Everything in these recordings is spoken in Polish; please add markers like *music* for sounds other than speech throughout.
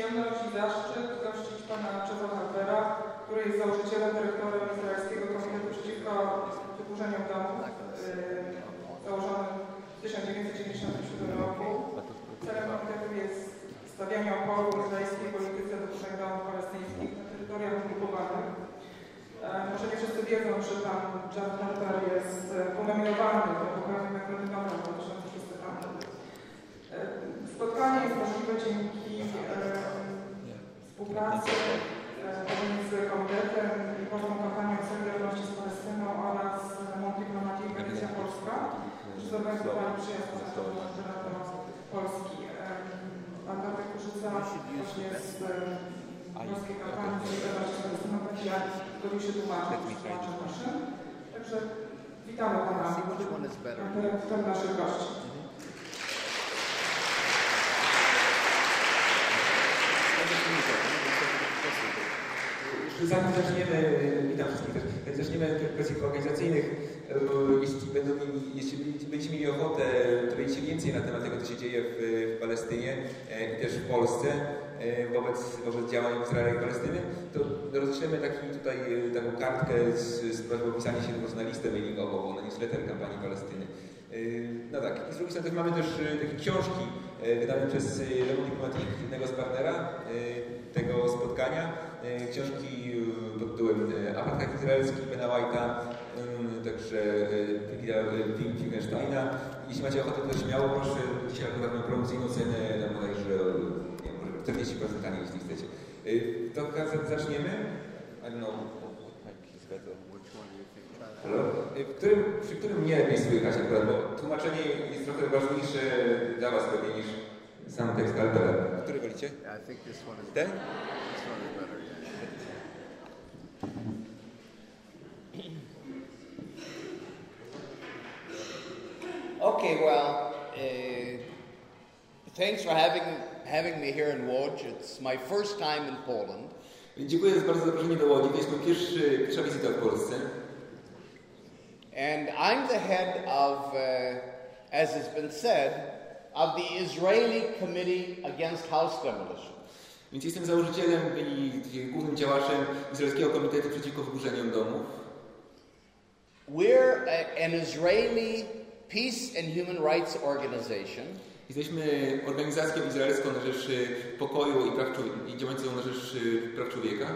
przyjemność i zaszczyt gościć pana Czesa Harbera, który jest założycielem, dyrektorem Izraelskiego Komitetu Przeciwko Wyburzeniom Domów, yy, założonym w 1997 roku. Celem komitetu jest stawianie oporu izraelskiej polityce wyburzeń domów palestyńskich na terytoriach okupowanych. E, Może nie wszyscy wiedzą, że pan John Harper jest e, unominowany do pokoju Nagrody Nobla w 2006 roku. E, Spotkanie jest możliwe dzięki e, współpracy e, pomiędzy Komitetem i Polską Kampanią Solidarności z Palestyną oraz Diplomatii i Koalicja Polska, którzy zorganizowali przyjazd do Polski. Pan Bartek Kurzyca właśnie z Polskiej Kampanii Solidarności z Palestyną będzie robił się tłumaczyć tłumaczem naszym. Także witamy Pana w naszych gości. Zanim zaczniemy, witam wszystkich też, zaczniemy od kwestii organizacyjnych, e, jeśli, będą jeśli będziecie mieli ochotę dowiedzieć się więcej na temat tego, co się dzieje w, w Palestynie e, i też w Polsce e, wobec, wobec działań Izraela i Palestyny, to roześlemy taki, tutaj e, taką kartkę z, z prośbą o wpisanie się na listę mailingową, na newsletter kampanii Palestyny. E, No tak, i z drugiej strony mamy też e, takie książki e, wydane przez e, Le Monde Diplomatique, jednego z partnera tego spotkania. Książki pod tytułem Apartheid izraelski Bena White'a, także Wim Fingensteina. Jeśli macie ochotę, to śmiało proszę, dzisiaj akurat mam promocyjną cenę na bodajże nie, może 40% taniej, jeśli chcecie. To za- zaczniemy. I don't know. E, W którym, przy którym mnie lepiej słychać akurat, bo tłumaczenie jest trochę ważniejsze dla Was pewnie niż sam tekst Albera. Który wolicie? Ten? Okay, well, uh, thanks for having having me here in Łódź. It's my first time in Poland, Dziękuję bardzo za zaproszenie do Łodzi. To jest mój pierwszy, pierwsza wizyta w Polsce. And I'm the head of, uh, as has been said, of the Israeli Committee Against House Demolition. Więc jestem założycielem i głównym działaczem Izraelskiego Komitetu Przeciwko Wyburzeniom Domów. We're a, an Israeli peace and human rights organization Jesteśmy organizacją izraelską na rzecz pokoju i, praw, i działającą na rzecz praw człowieka,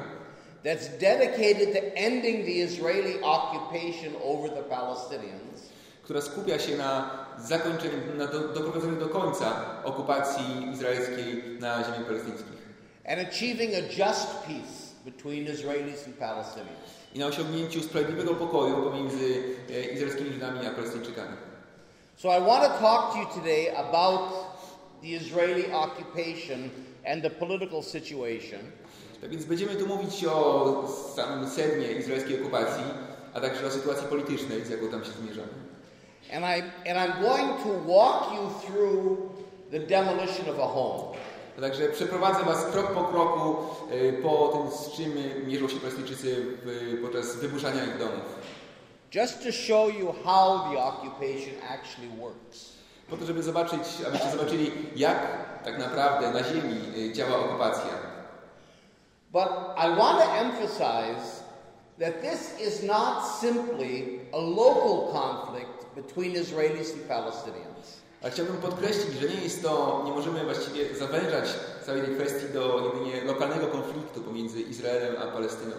that's dedicated to ending the Israeli occupation over the Palestinians. która skupia się na zakończeniu, na do, doprowadzeniu do końca okupacji izraelskiej na ziemiach palestyńskich and achieving a just peace between Israelis and Palestinians. i na osiągnięciu sprawiedliwego pokoju pomiędzy e, izraelskimi Żydami a Palestyńczykami. So I want to talk to you today about the Israeli occupation and the political situation, Tak więc będziemy tu mówić o samym sednie izraelskiej okupacji, a także o sytuacji politycznej, z jaką tam się zmierzamy. and I and I'm going to walk you through the demolition of a home. A Także przeprowadzę Was krok po kroku e, po tym, z czym mierzą się Palestyńczycy w- podczas wyburzania ich domów. Just to show you how the occupation actually works. Po to, żeby zobaczyć, abyście zobaczyli, jak tak naprawdę na ziemi e, działa okupacja. But I want to emphasize that this is not simply a local conflict between Israelis and Palestinians. Ale chciałbym podkreślić, że nie jest to, nie możemy właściwie zawężać całej tej kwestii do jedynie lokalnego konfliktu pomiędzy Izraelem a Palestyną.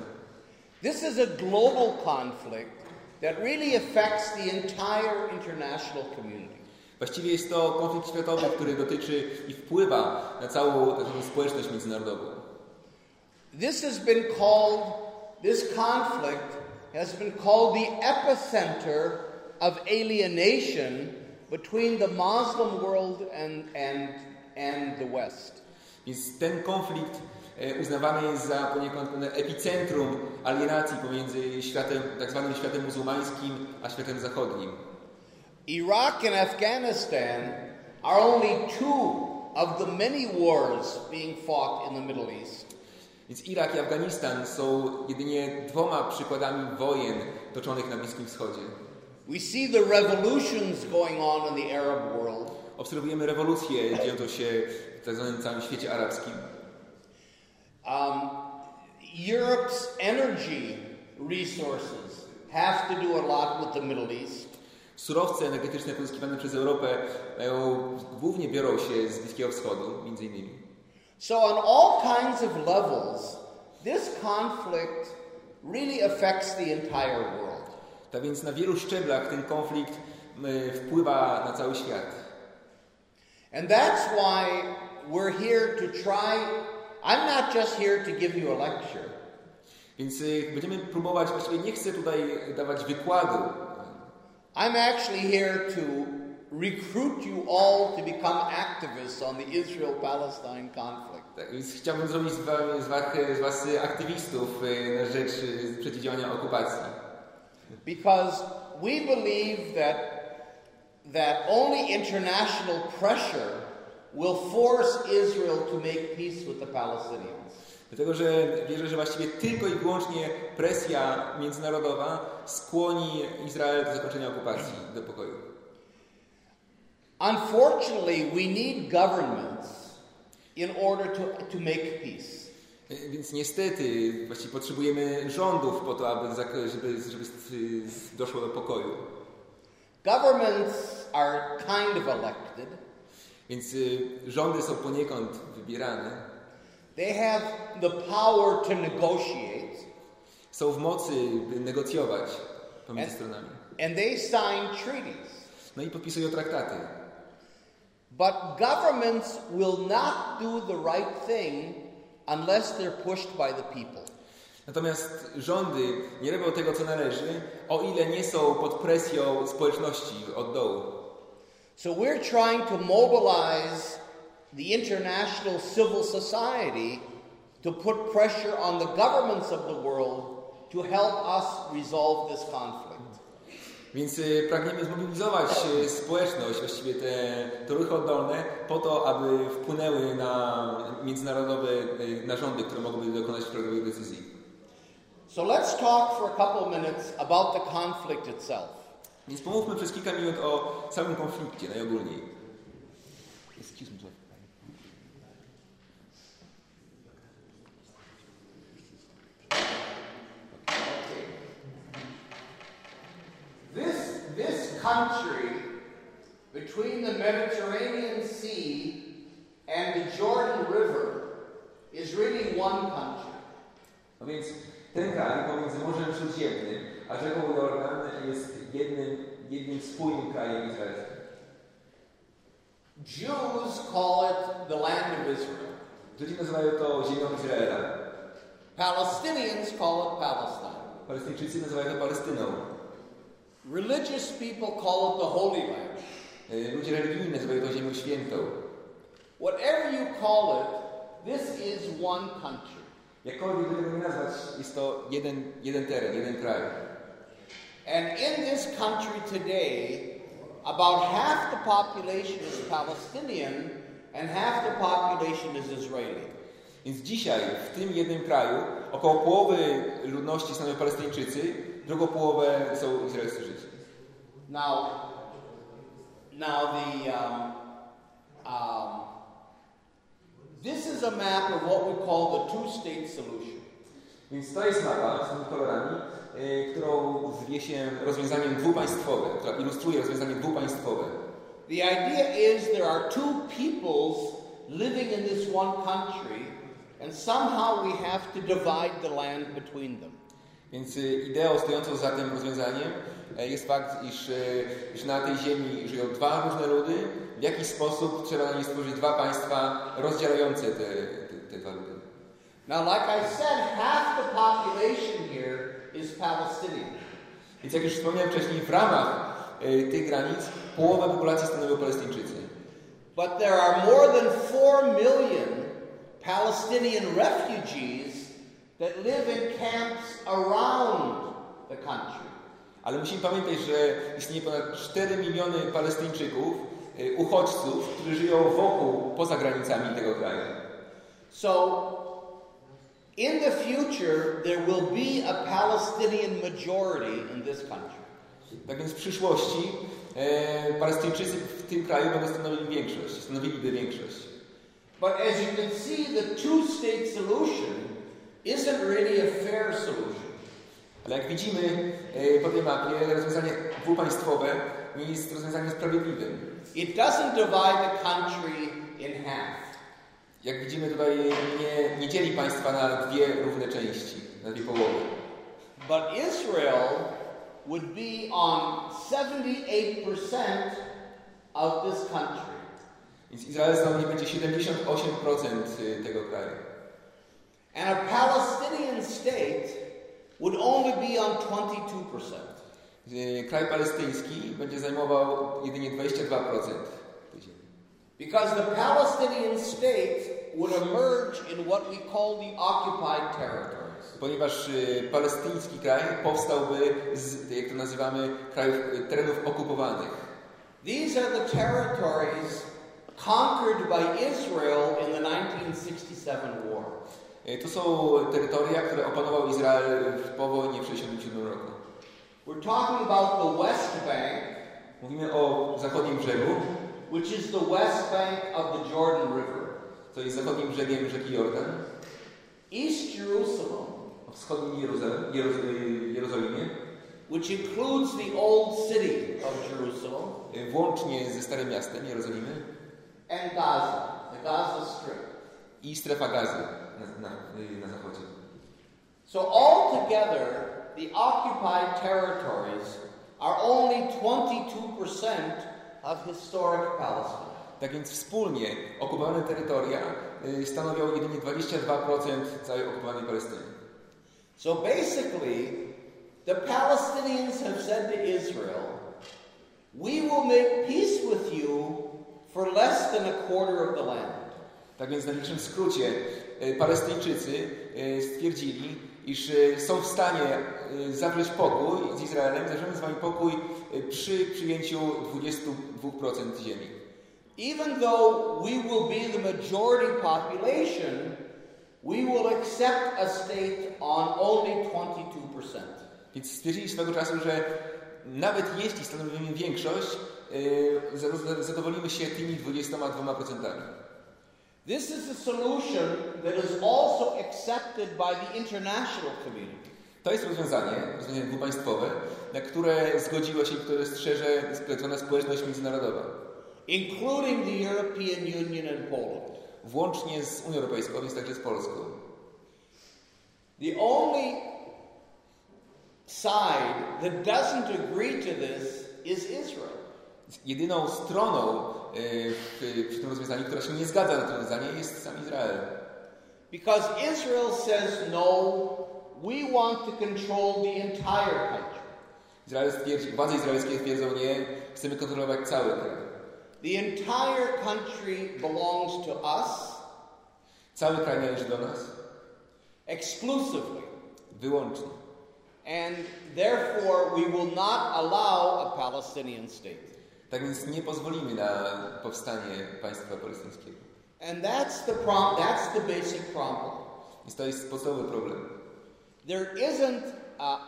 This is a global conflict that really affects the entire international community. Właściwie jest to konflikt światowy, który dotyczy i wpływa na całą społeczność międzynarodową. This has been called, this conflict has been called the epicenter of alienation between the Muslim world and, and, and the West. Więc ten konflikt uznawany jest za poniekąd epicentrum alienacji pomiędzy światem, tak zwanym światem muzułmańskim, a światem zachodnim. Iraq and Afghanistan are only two of the many wars being fought in the Middle East. Więc Irak i Afganistan są jedynie dwoma przykładami wojen toczonych na Bliskim Wschodzie. We see the revolutions going on in the Arab world. Obserwujemy rewolucję dziejącą się w tak zwanym całym świecie arabskim. Um, Europe's energy resources have to do a lot with the Middle East. Surowce energetyczne pozyskiwane przez Europę mają, głównie biorą się z Bliskiego Wschodu, między innymi. So, on all kinds of levels, this conflict really affects the entire world. Tak więc na wielu szczeblach ten konflikt y, wpływa na cały świat. And that's why we're here to try. I'm not just here to give you a lecture. Więc y, będziemy próbować, właściwie nie chcę tutaj dawać wykładu. I'm actually here to recruit you all to become activists on the Israel Palestine conflict. Tak, chciałbym zrobić z, wami, z, was, z was aktywistów y, na rzecz y, przeciwdziałania okupacji. Because we believe that, that only international pressure will force Israel to make peace with the Palestinians. Dlatego, że wierzę, że właściwie tylko i wyłącznie presja międzynarodowa skłoni Izrael do zakończenia okupacji, do pokoju. Unfortunately, we need governments in order to, to make peace. Y, Więc niestety właściwie potrzebujemy rządów po to, aby, żeby, żeby doszło do pokoju. Governments are kind of elected. Więc y, rządy są poniekąd wybierane. They have the power to negotiate, Są w mocy, by negocjować pomiędzy And- stronami. and they sign treaties. No i podpisują traktaty. But governments will not do the right thing unless they're pushed by the people. Natomiast rządy nie robią tego, co należy, o ile nie są pod presją społeczności od dołu. So we're trying to mobilize the international civil society to put pressure on the governments of the world to help us resolve this conflict. Więc y, pragniemy zmobilizować y, społeczność, właściwie te, te ruchy oddolne, po to, aby wpłynęły na międzynarodowe y, narządy, które mogłyby dokonać sprawiedliwych decyzji. So let's talk for a couple minutes about the conflict itself. Więc pomówmy przez kilka minut o całym konflikcie najogólniej. Excuse me, country between the Mediterranean Sea and the Jordan River is really one country. No więc ten kraj pomiędzy Morzem Śródziemnym a rzeką Jordan jest jednym, jednym spójnym krajem izraelskim. Jews call it the land of Israel. Żydzi nazywają to ziemią Izraela. Palestinians call it Palestine. Palestyńczycy nazywają to Palestyną. Religious people call it the Holy Land. Y, Ludzie religijni nazywają to ziemią świętą. Whatever you call it, this is one country. Jakkolwiek by tego nie nazwać, jest to jeden, jeden teren, jeden kraj. And in this country today, about half the population is Palestinian and half the population is Israeli. Więc dzisiaj w tym jednym kraju około połowy ludności stanowią Palestyńczycy, drugą połowę są izraelscy Żydzi. Now, now the um, um, this is a map of what we call the two-state solution. Więc to jest mapa z tymi kolorami, y, którą zwie się rozwiązaniem dwupaństwowym, która ilustruje rozwiązanie dwupaństwowe. The idea is there are two peoples living in this one country, and somehow we have to divide the land between them. Więc y, ideą stojącą za tym rozwiązaniem e, jest fakt, iż, y, iż na tej ziemi żyją dwa różne ludy. W jakiś sposób trzeba na niej stworzyć dwa państwa rozdzielające te, te, te dwa ludy. Now, like I said, half the population here is Palestinian. Więc jak już wspomniałem wcześniej, w ramach y, tych granic połowę populacji stanowią Palestyńczycy. But there are more than 4 million Palestinian refugees that live in camps around the country. Ale musimy pamiętać, że istnieje ponad 4 miliony Palestyńczyków, y, uchodźców, którzy żyją wokół, poza granicami tego kraju. So, in the future, there will be a Palestinian majority in this country. Tak więc w przyszłości e, Palestyńczycy w tym kraju będą stanowili większość, stanowiliby większość. But as you can see, the two state solution Ale jak widzimy e, po tej mapie, rozwiązanie dwupaństwowe nie jest rozwiązaniem sprawiedliwym. It doesn't divide the country in half. Jak widzimy tutaj nie, nie dzieli państwa na dwie równe części, na dwie połowy. But Israel would be on 78% of this country. Więc Izrael stanowi będzie 78% tego kraju. And a Palestinian state would only be on 22%. E, Kraj palestyński będzie zajmował jedynie 22% tej ziemi. Because the Palestinian state would emerge in what we call the occupied territories. Ponieważ e, palestyński kraj powstałby z, jak to nazywamy, krajów, e, terenów okupowanych. These are the territories conquered by Israel in the 1967 war. E, To są terytoria, które opanował Izrael w- po wojnie w 1967 roku. We're talking about the West Bank, Mówimy o zachodnim brzegu, which is the west bank of the Jordan River, to jest zachodnim brzegiem rzeki Jordan, East Jerusalem, wschodnim Jeruzalem, Jeruz- Jerozolimie, which includes the old city of Jerusalem, e, włącznie ze Starym Miastem Jerozolimy. and Gaza, the Gaza Strip. i strefa gazy na, na, na. So altogether, the occupied territories are only 22% of historic Palestine. Tak więc wspólnie okupowane terytoria stanowią jedynie 22% całej okupowanej Palestyny. So basically, the Palestinians have said to Israel, we will make peace with you for less than a quarter of the land. Tak więc w największym skrócie Palestyńczycy y, stwierdzili, iż y, są w stanie zawrzeć pokój z Izraelem, zawrzemy z wami pokój przy przyjęciu 22% ziemi. Even though we will be the majority population, we will accept a state on only 22%. Więc stwierdzili swego czasu, że nawet jeśli stanowimy większość, za- zadowolimy się tymi 22%. This is a solution that is also accepted by the international community. To jest rozwiązanie, rozwiązanie dwupaństwowe, na które zgodziła się i które strzeże spleciona społeczność międzynarodowa, including the European Union and Poland. włącznie z Unią Europejską, więc także z Polską. The only side that doesn't agree to this is Israel. Jedyną stroną y, przy tym rozwiązaniu, która się nie zgadza na to rozwiązanie, jest sam Izrael. Because Israel says, no, we want to control the entire country. Izrael stwierdzi, władze izraelskie twierdzą nie, chcemy kontrolować cały kraj. The entire country belongs to us Cały kraj należy do nas, exclusively. wyłącznie. And therefore, we will not allow a Palestinian state. Tak więc nie pozwolimy na powstanie państwa palestyńskiego. And that's the, that's the basic problem. Więc to jest podstawowy problem. There isn't a,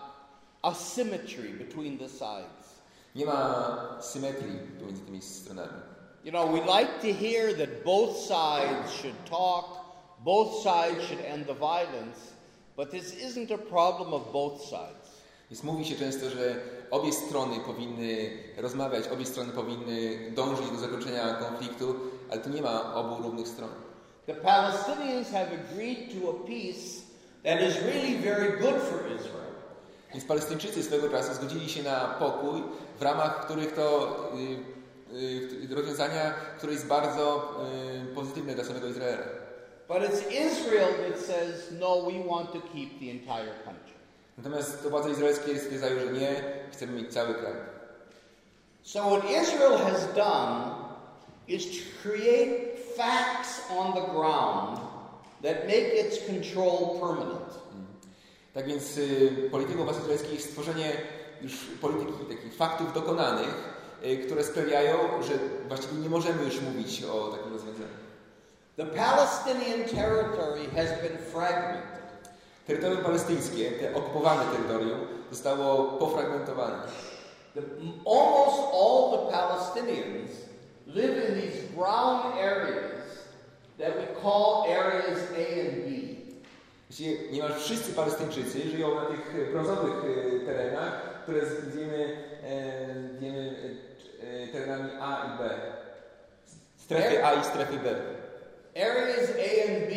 a symmetry between the sides. Nie ma symetrii pomiędzy tymi stronami. You know, we like to hear that both sides should talk, both sides should end the violence, but this isn't a problem of both sides. Więc mówi się często, że obie strony powinny rozmawiać, obie strony powinny dążyć do zakończenia konfliktu, ale tu nie ma obu równych stron. The Palestinians have agreed to a peace that is really very good for Israel. Więc Palestyńczycy swego czasu zgodzili się na pokój, w ramach których to y, y, rozwiązania, które jest bardzo y, pozytywne dla samego Izraela. But it's Israel that says, no, we want to keep the entire country. Natomiast to władze izraelskie stwierdzają, że nie, chcemy mieć cały kraj. So, what Israel has done is to create facts on the ground that make its control permanent. Tak więc y, polityką władz izraelskich jest stworzenie już polityki takich faktów dokonanych, y, które sprawiają, że właściwie nie możemy już mówić o takim rozwiązaniu. The Palestinian territory has been fragmented. Terytorium palestyńskie, te okupowane terytorium, zostało pofragmentowane. The, almost all the Palestinians live in these brown areas that we call areas A and B. Właściwie niemal wszyscy Palestyńczycy żyją na tych e, brązowych e, terenach, które e, wiemy e, terenami A i B. Strefy A i strefy B. Areas A and B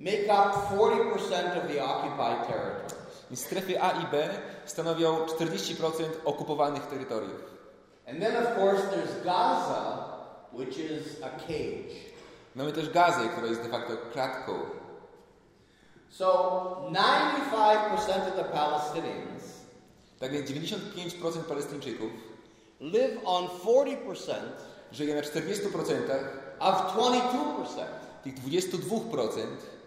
make up 40% of the occupied territory. Więc strefy A i B stanowią 40% okupowanych terytoriów. And then, of course, there's Gaza, which is a cage. Mamy też Gazę, która jest de facto klatką. So, 95% of the Palestinians Tak więc 95% Palestyńczyków live on 40% żyje na 40% of 22% tych 22%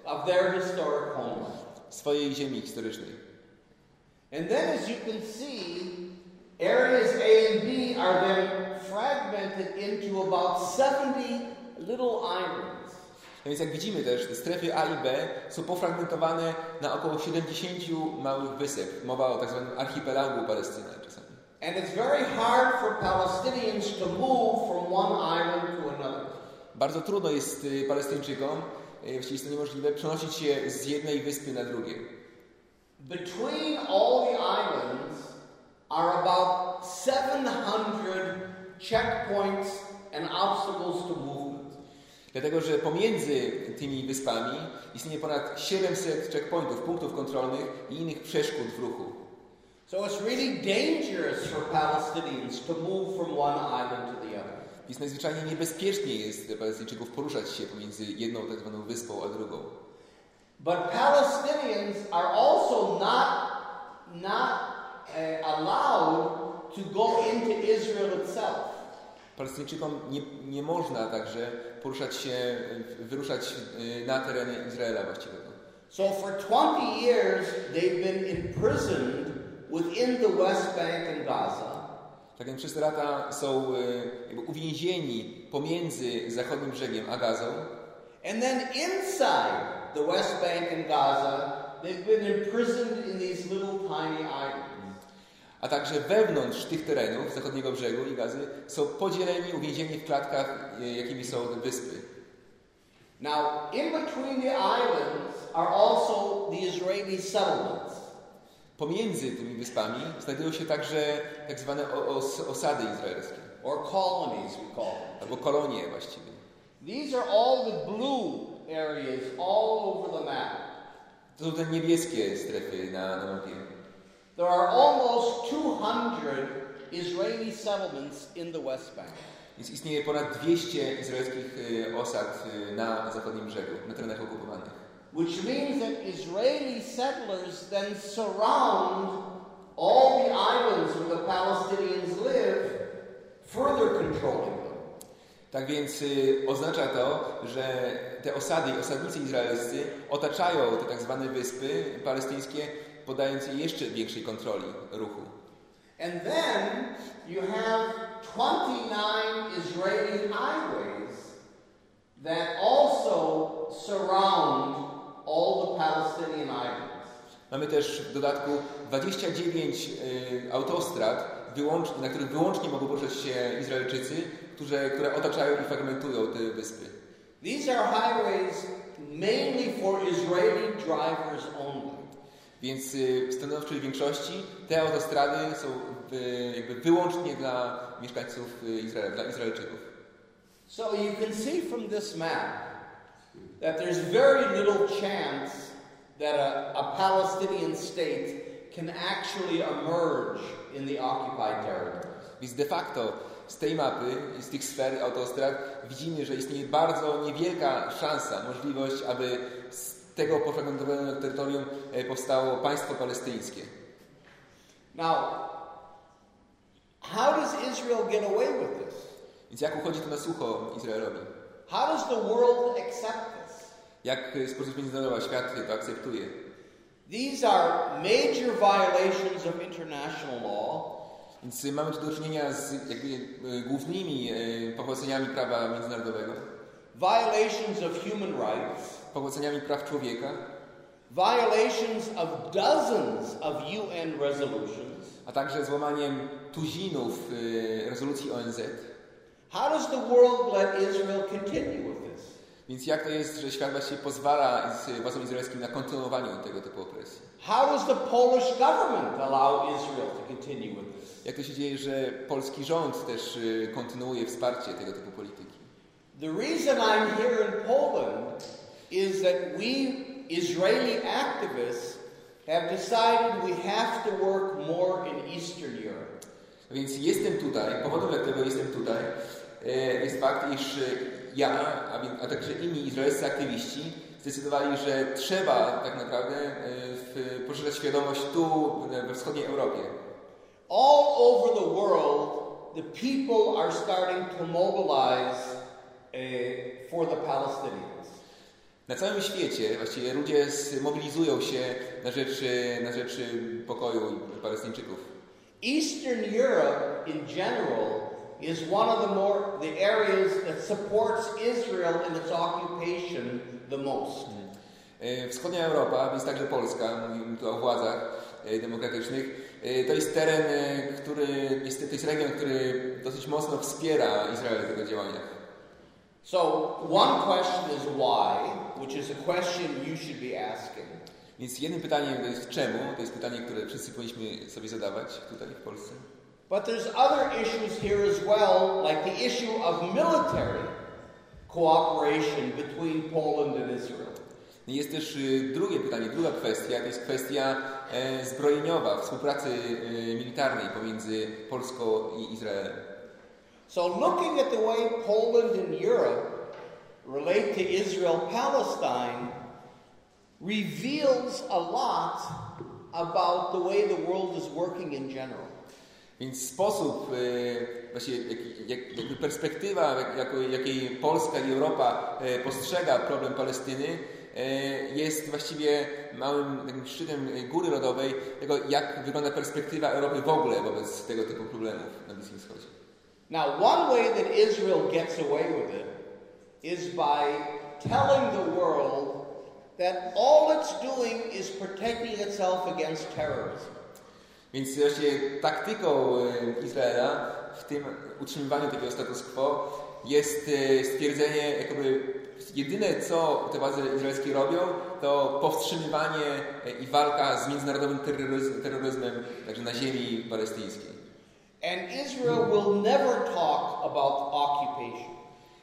of their historic homeland. swojej ziemi historycznej. And then, as you can see, areas A and B are then fragmented into about 70 little islands. No więc jak widzimy też, te strefy A i B są pofragmentowane na około 70 małych wysep. Mowa o tak zwanym archipelagu Palestyny czasami. And it's very hard for Palestinians to move from one island to another. Bardzo trudno jest y, Palestyńczykom, właściwie jest to niemożliwe, przenosić się z jednej wyspy na drugie. Between all the islands are about 700 checkpoints and obstacles to movement. Dlatego, że pomiędzy tymi wyspami istnieje ponad 700 checkpointów, punktów kontrolnych i innych przeszkód w ruchu. So it's really dangerous for Palestinians to move from one island to the. Więc najzwyczajniej niebezpiecznie jest Palestyńczyków poruszać się pomiędzy jedną tak zwaną wyspą a drugą. But Palestinians are also not, not uh, allowed to go into Israel itself. Palestyńczykom nie, nie można także poruszać się, wyruszać y, na terenie Izraela właściwego. So for 20 years, they've been imprisoned within the West Bank and Gaza. Tak więc przez te lata są y, jakby uwięzieni pomiędzy zachodnim brzegiem a Gazą, And then inside the West Bank and Gaza, they've been imprisoned in these little tiny islands. a także wewnątrz tych terenów zachodniego brzegu i Gazy są podzieleni, uwięzieni w klatkach, y, jakimi są wyspy. Now, in between the islands are also the Israeli settlements. Pomiędzy tymi wyspami znajdują się także tak zwane os, osady izraelskie, or colonies, we call them. albo kolonie właściwie. These are all the blue areas all over the map. To są te niebieskie strefy na, na mapie. There are almost 200 Israeli settlements in the West Bank. Więc istnieje ponad 200 izraelskich y, osad y, na zachodnim brzegu, na terenach okupowanych. Which means that Israeli settlers then surround all the islands where the Palestinians live, further controlling them. Tak więc y, oznacza to, że te osady osadnicy izraelscy otaczają te tak zwane wyspy palestyńskie, podając jeszcze większej kontroli ruchu. And then you have 29 Israeli highways that also surround all the Palestinian islands. Mamy też w dodatku 29 y, autostrad, wyłącz, na których wyłącznie mogą poruszać się Izraelczycy, które, które otaczają i fragmentują te wyspy. These are highways mainly for Israeli drivers only. Więc y, w stanowczej większości te autostrady są y, jakby wyłącznie dla mieszkańców y, Izraela, dla Izraelczyków. So you can see from this map that there's very little chance that a, a Palestinian state can actually emerge in the occupied territories. Więc de facto z tej mapy, z tych sfer autostrad widzimy, że istnieje bardzo niewielka szansa, możliwość, aby z tego pofragmentowanego terytorium e, powstało państwo palestyńskie. Now, how does Israel get away with this? Więc jak uchodzi to na sucho Izraelowi? How does the world accept this? Jak sposób międzynarodowy świat to akceptuje? These are major violations of international law, Więc mamy tu do czynienia z jakby e, głównymi e, powłaceniami prawa międzynarodowego, violations of human rights, powłaceniami praw człowieka, violations of dozens of UN resolutions. a także złamaniem tuzinów e, rezolucji ONZ. How does the world let Israel continue with this? Więc jak to jest, że świat właściwie pozwala władzom izraelskim na kontynuowanie tego typu opresji? How does the Polish government allow Israel to continue with this? Jak to się dzieje, że polski rząd też y, kontynuuje wsparcie tego typu polityki? The reason I'm here in Poland is that we Israeli activists have decided we have to work more in Eastern Europe. Więc jestem tutaj, powodem dla którego jestem tutaj jest fakt, iż e, ja, a, także inni izraelscy aktywiści zdecydowali, że trzeba tak naprawdę e, w- poszerzać świadomość tu, e, we wschodniej Europie. All over the world, the people are starting to mobilize uh, for the Palestinians. Na całym świecie właściwie ludzie mobilizują się na rzecz, e, na rzecz e, pokoju Palestyńczyków. Eastern Europe in general is one of the more the areas that supports Israel in its occupation the most. E, Wschodnia Europa, więc także Polska, mówimy tu o władzach e, demokratycznych, e, to jest teren, który jest, to jest region, który dosyć mocno wspiera Izrael w tego działaniach. So one question is why, which is a question you should be asking. Więc jednym pytaniem to jest czemu, to jest pytanie, które wszyscy powinniśmy sobie zadawać tutaj w Polsce. But there's other issues here as well, like the issue of military cooperation between Poland and Israel. Jest też drugie pytanie, druga kwestia, to jest kwestia zbrojeniowa, współpracy militarnej pomiędzy Polską i Izraelem. So looking at the way Poland and Europe relate to Israel Palestine reveals a lot about the way the world is working in general. Więc sposób, e, właśnie jak, jak, jakby perspektywa, jakiej Polska i Europa e, postrzega problem Palestyny, e, jest właściwie małym szczytem góry lodowej tego, jak wygląda perspektywa Europy w ogóle wobec tego typu problemów na Bliskim Wschodzie. Now, one way that Israel gets away with it is by telling the world that all it's doing is protecting itself against terrorism. Więc właśnie taktyką e, Izraela w tym utrzymywaniu takiego status quo jest e, stwierdzenie, jakoby jedyne co te władze izraelskie robią, to powstrzymywanie e, i walka z międzynarodowym terroryzm, terroryzmem także na ziemi palestyńskiej. And Israel will never talk about occupation.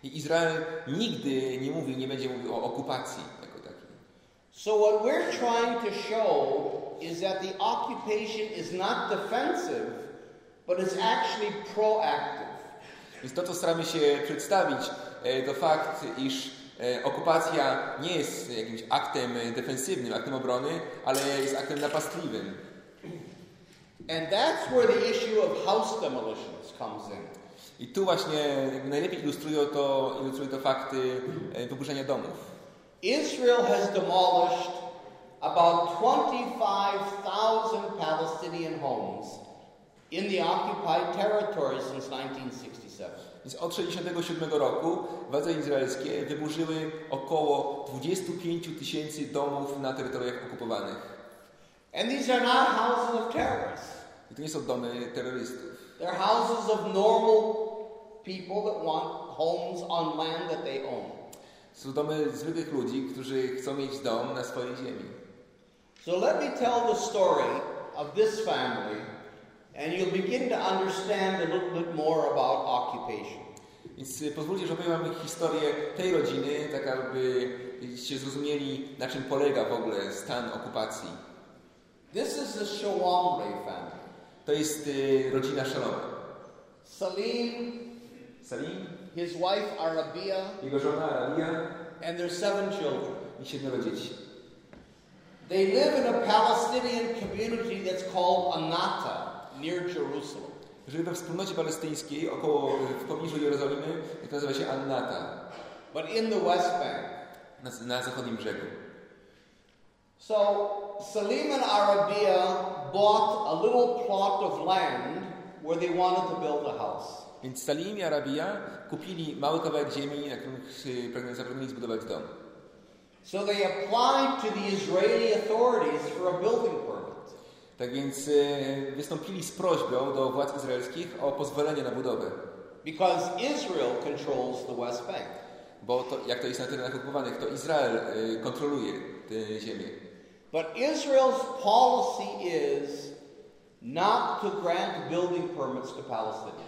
I Izrael nigdy nie mówi, nie będzie mówił o okupacji. So, what we're trying to show is that the occupation is not defensive, but is actually proactive. Więc to, co staramy się przedstawić, e, to fakt, iż e, okupacja nie jest jakimś aktem defensywnym, aktem obrony, ale jest aktem napastliwym. And that's where the issue of house demolitions comes in. I tu właśnie najlepiej ilustrują to, ilustrują to fakty e, wyburzenia domów. Israel has demolished about 25,000 Palestinian homes in the occupied territories since 1967. Więc od 1967 roku władze izraelskie wyburzyły około 25 tysięcy domów na terytoriach okupowanych. And these are not houses of terrorists. I to nie są domy terrorystów. They're houses of normal people that want homes on land that they own. Są domy zwykłych ludzi, którzy chcą mieć dom na swojej ziemi. So let me tell the story of this family, and you'll begin to understand a little bit more about occupation. Więc y, pozwólcie, że opowiem wam historię tej rodziny, tak abyście zrozumieli, na czym polega w ogóle stan okupacji. This is the Shawamre family. To jest y, rodzina Shaloma. Salim, Salim, his wife Arabia, jego żona Arabia and their seven children. i siedmioro dzieci. They live in a Palestinian community that's called Anata, near Jerusalem. Żyły we wspólnocie palestyńskiej około, w pobliżu Jerozolimy, jak nazywa się Annata, but in the West Bank. na, na zachodnim brzegu. So Salim and Arabia bought a little plot of land where they wanted to build a house. Więc Salim i Arabia kupili mały kawałek ziemi, na którym pragnęli- zapragnęli zbudować dom. So they applied to the Israeli authorities for a building permit. Tak więc y, wystąpili z prośbą do władz izraelskich o pozwolenie na budowę. Because Israel controls the West Bank. bo to, jak to jest na terenach okupowanych, to Izrael y, kontroluje tę ziemię. But Israel's policy is not to grant building permits to Palestinians.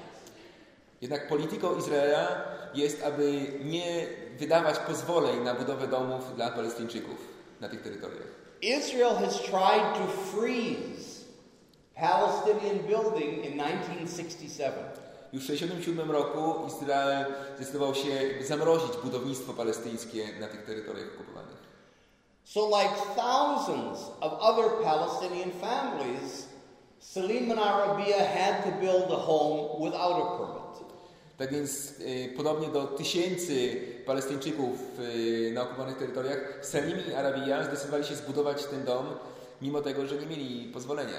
Jednak polityką Izraela jest, aby nie wydawać pozwoleń na budowę domów dla Palestyńczyków na tych terytoriach. Israel has tried to freeze Palestinian building in 1967. Już w 1967 roku Izrael zdecydował się zamrozić budownictwo palestyńskie na tych terytoriach okupowanych. So, like thousands of other Palestinian families, Salim and Arabia had to build a home without a permit. Tak więc y, podobnie do tysięcy Palestyńczyków y, na okupowanych terytoriach, Salim i Arabia zdecydowali się zbudować ten dom, mimo tego, że nie mieli pozwolenia.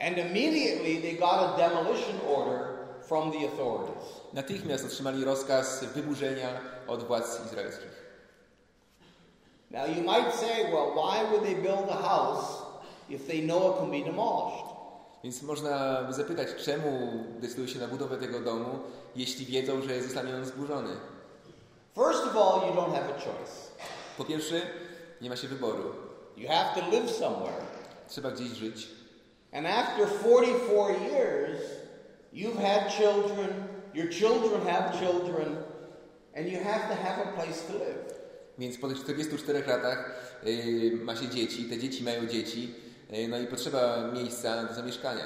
And immediately they got a demolition order from the authorities. Natychmiast otrzymali rozkaz wyburzenia od władz izraelskich. Now you might say, well, why would they build a house if they know it can be demolished? Więc można by zapytać, czemu decydują się na budowę tego domu, jeśli wiedzą, że zostanie on zburzony. First of all, you don't have a choice. Po pierwsze, nie ma się wyboru. You have to live somewhere. Trzeba gdzieś żyć. And after 44 years, you've had children, your children have children, and you have to have a place to live. Więc po tych 44 latach yy, ma się dzieci, te dzieci mają dzieci, no i potrzeba miejsca do zamieszkania.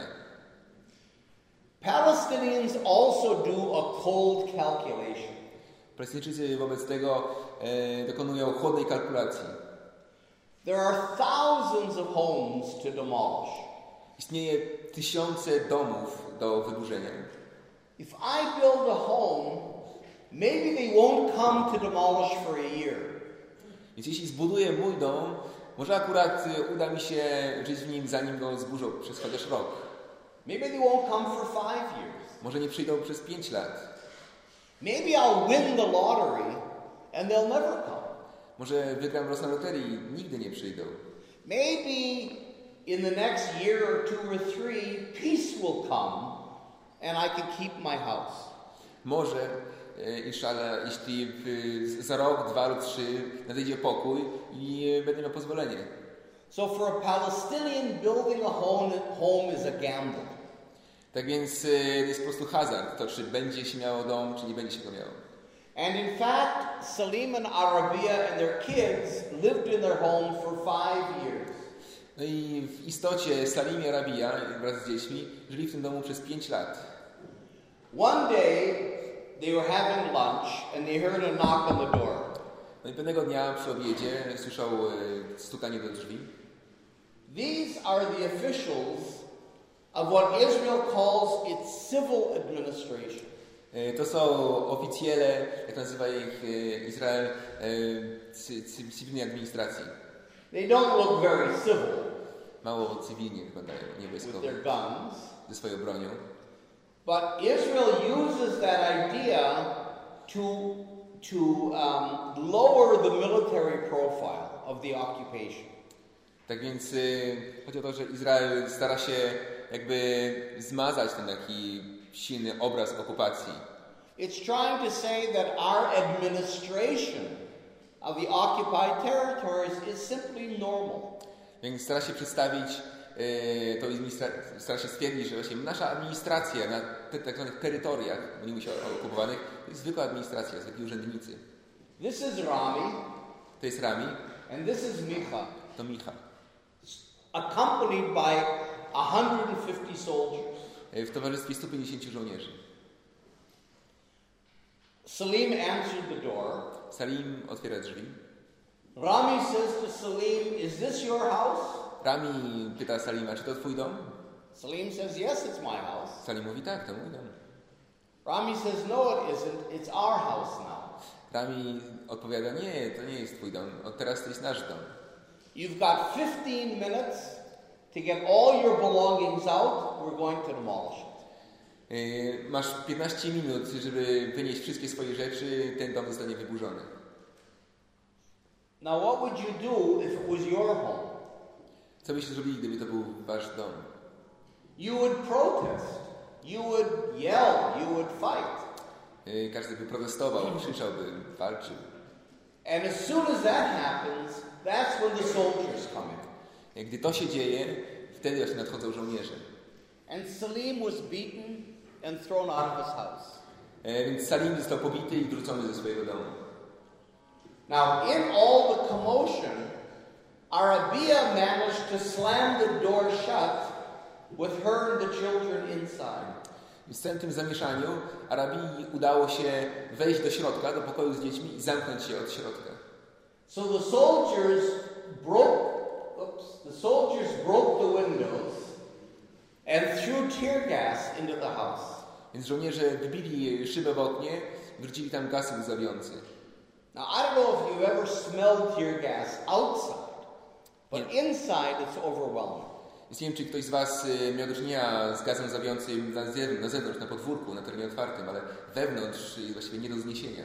Palestinians also do a cold calculation. Palestyńczycy wobec tego yy, dokonują chłodnej kalkulacji. There are thousands of homes to demolish. Istnieje tysiące domów do wyburzenia. If I build a home, maybe they won't come to demolish for a year. Więc jeśli zbuduję mój dom, może akurat y, uda mi się żyć w nim, zanim go zburzą przez chociaż rok. Maybe they won't come for five years. Może nie przyjdą przez 5 lat. Maybe I'll win the lottery and they'll never come. Może wygram los na loterii i nigdy nie przyjdą. Maybe in the next year or two or three, peace will come and I can keep my house. Może, e, inshallah, jeśli za rok, dwa lub trzy nadejdzie pokój i będę miał pozwolenie. So for a Palestinian, building a home, home is a gamble. Tak więc e, to jest po prostu hazard, to czy będzie się miało dom, czy nie będzie się go miało. And in fact, Salim and Arabia and their kids lived in their home for five years. No i w istocie Salim i Arabia wraz z dziećmi żyli w tym domu przez 5 lat. One day, they were having lunch and they heard a knock on the door. No i pewnego dnia przy obiedzie słyszał e, stukanie do drzwi. These are the officials of what Israel calls its civil administration. E, To są oficjele, jak nazywa ich e, Izrael, cy- cy- cywilnej administracji. They don't look very civil Mało cywilnie wyglądają, nie with their guns. ze swoją bronią. But Israel uses that idea to, to um, lower the military profile of the occupation. Tak więc chodzi o to, że Izrael stara się jakby zmazać ten taki silny obraz okupacji. It's trying to say that our administration of the occupied territories is simply normal. Więc stara się przedstawić, to administra- stara się stwierdzić, że właśnie nasza administracja na te, tak zwanych terytoriach, mówimy się o okupowanych, to jest zwykła administracja, zwykli urzędnicy. This is Rami, To jest Rami, and this is Micha, to Micha. accompanied by 150 soldiers. Y, W towarzystwie 150 żołnierzy. Salim answered the door. Salim otwiera drzwi. Rami says to Salim, Is this your house? Rami pyta Salima, czy to twój dom? Salim says, Yes, it's my house. Salim mówi, tak, to mój dom. Rami says, No, it isn't. It's our house now. Rami odpowiada, nie, to nie jest twój dom, od teraz to jest nasz dom. You've got 15 minutes to get all your belongings out. We're going to demolish it. Yy, masz 15 minut, żeby wynieść wszystkie swoje rzeczy, ten dom zostanie wyburzony. Now, what would you do if it was your home? Co byście zrobili, gdyby to był wasz dom? You would protest. You would yell. You would fight. E, Każdy by protestował, krzyczałby, walczył. And as soon as that happens, that's when the soldiers come in. Gdy to się dzieje, wtedy właśnie nadchodzą żołnierze. And Salim was beaten and thrown out of his house. E, Więc Salim został pobity i wrzucony ze swojego domu. Now, in all the commotion, Arabia managed to slam the door shut with her and the children inside. W całym tym zamieszaniu Arabii udało się wejść do środka, do pokoju z dziećmi i zamknąć się od środka. So the soldiers broke, oops, the soldiers broke the windows and threw tear gas into the house. Więc żołnierze wybili szybę w oknie, wrzucili tam gaz łzawiący. Now, I don't know if you've ever smelled tear gas outside, but inside it's overwhelming. Więc nie wiem, czy ktoś z Was y, miał do czynienia z gazem zawiącym na zewnątrz, na, zewnątrz, na podwórku, na terenie otwartym, ale wewnątrz jest właściwie nie do zniesienia.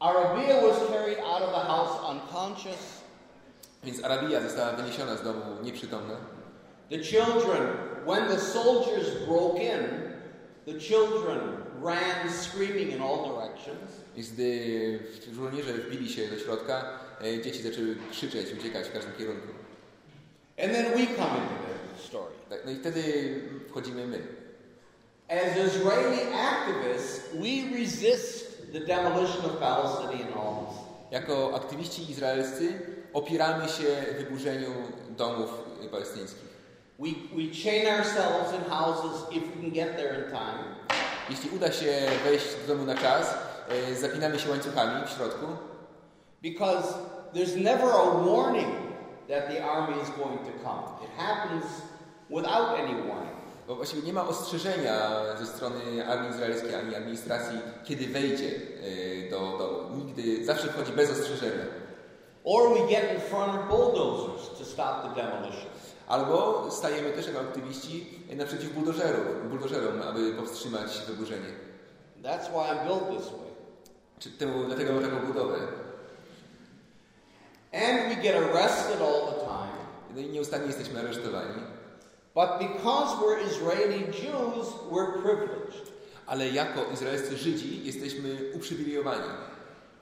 Arabia was carried out of the house unconscious. Więc Arabia została wyniesiona z domu nieprzytomna. The children, when the soldiers broke in, the children ran screaming in all directions. Więc gdy żołnierze wbili się do środka, dzieci zaczęły krzyczeć, uciekać w każdym kierunku. And then we come into the story. Tak, No i wtedy wchodzimy my. As Israeli activists, we resist the demolition of Palestinian homes. Jako aktywiści izraelscy opieramy się wyburzeniu domów palestyńskich. We, we chain ourselves in houses if we can get there in time. Jeśli uda się wejść do domu na czas, e, zapinamy się łańcuchami w środku, Because there's never a warning that the army is going to come. It happens without any warning. bo właściwie nie ma ostrzeżenia ze strony armii izraelskiej ani administracji, kiedy wejdzie e, do domu. Nigdy, zawsze wchodzi bez ostrzeżenia. Or we get in front of bulldozers to stop the demolition. Albo stajemy też jako aktywiści naprzeciw buldożerów, buldożerom, aby powstrzymać wyburzenie. That's why I'm built this way. Czy temu, dlatego mam taką budowę. And we get arrested all the time. No i nieustannie jesteśmy aresztowani. But because we're Israeli Jews, we're privileged. Ale jako izraelscy Żydzi jesteśmy uprzywilejowani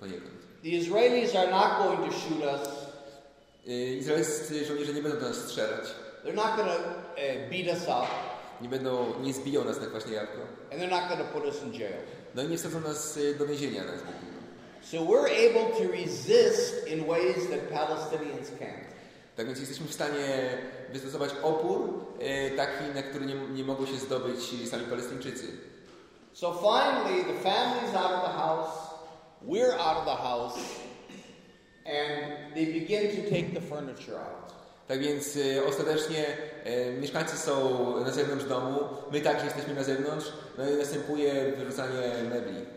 poniekąd. The Israelis are not going to shoot us. Y, Izraelscy żołnierze nie będą do nas strzelać, They're not going to uh, beat us up. nie będą, nie zbiją nas na kwaśnie jabłko. And they're not going to put us in jail. No i nie wsadzą nas y, do więzienia na zbyt długo. So we're able to resist in ways that Palestinians can't. Tak więc jesteśmy w stanie wystosować opór y, taki, na który nie, nie mogą się zdobyć sami Palestyńczycy. So finally, the family's out of the house, we're out of the house, and they begin to take the furniture out. Tak więc y, ostatecznie y, mieszkańcy są na zewnątrz domu, my także jesteśmy na zewnątrz, no i następuje wyrzucanie mebli.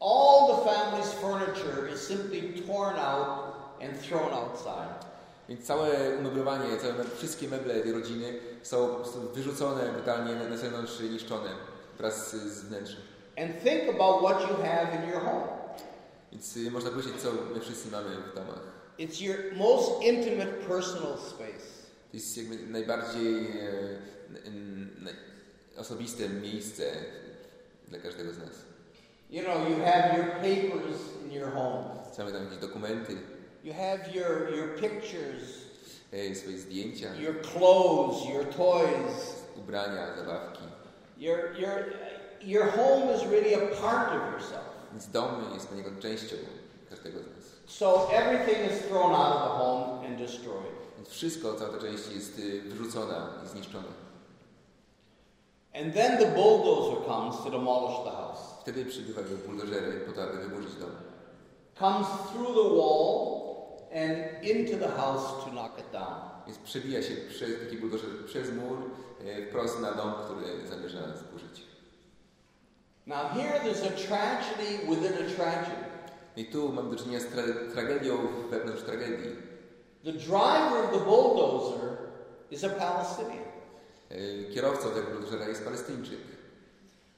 All the family's furniture is simply torn out and thrown outside. Więc całe umeblowanie, całe, wszystkie meble tej rodziny są wyrzucone brutalnie na, zewnątrz, niszczone wraz z, wnętrzem. And think about what you have in your home. Więc y, można powiedzieć, co my wszyscy mamy w domach. It's your most intimate personal space. To jest jakby najbardziej e, n- naj, osobiste miejsce dla każdego z nas. You know, you have your papers in your home. Mamy tam jakieś dokumenty, You have your, your pictures, e, swoje zdjęcia, your clothes, your toys. ubrania, zabawki. Your, your, your home is really a part of yourself. Więc dom jest poniekąd częścią każdego z nas. So everything is thrown out of the home and destroyed. Więc wszystko, cała ta część jest wyrzucona i zniszczona. And then the bulldozer comes to demolish the house. Wtedy przybywają buldożery po to, aby wyburzyć dom. Comes through the wall and into the house to knock it down. Więc przebija się przez taki buldożer przez mur e, wprost na dom, który zamierza zburzyć. Now here there's a tragedy within a tragedy. I tu mam do czynienia z tra- tragedią wewnątrz tragedii. The driver of the bulldozer is a Palestinian. E, Kierowcą tego buldożera jest Palestyńczyk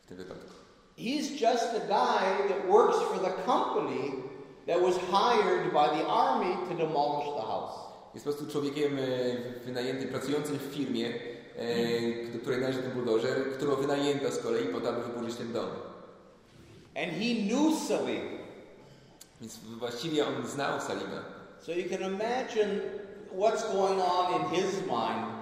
w tym wypadku. He's just a guy that works for the company that was hired by the army to demolish the house. Jest po prostu człowiekiem e, wynajętym, pracującym w firmie, e, do której należy ten buldożer, którą wynajęto z kolei po to, aby wyburzyć ten dom. And he knew Salim. Więc właściwie on znał Salima. So you can imagine what's going on in his mind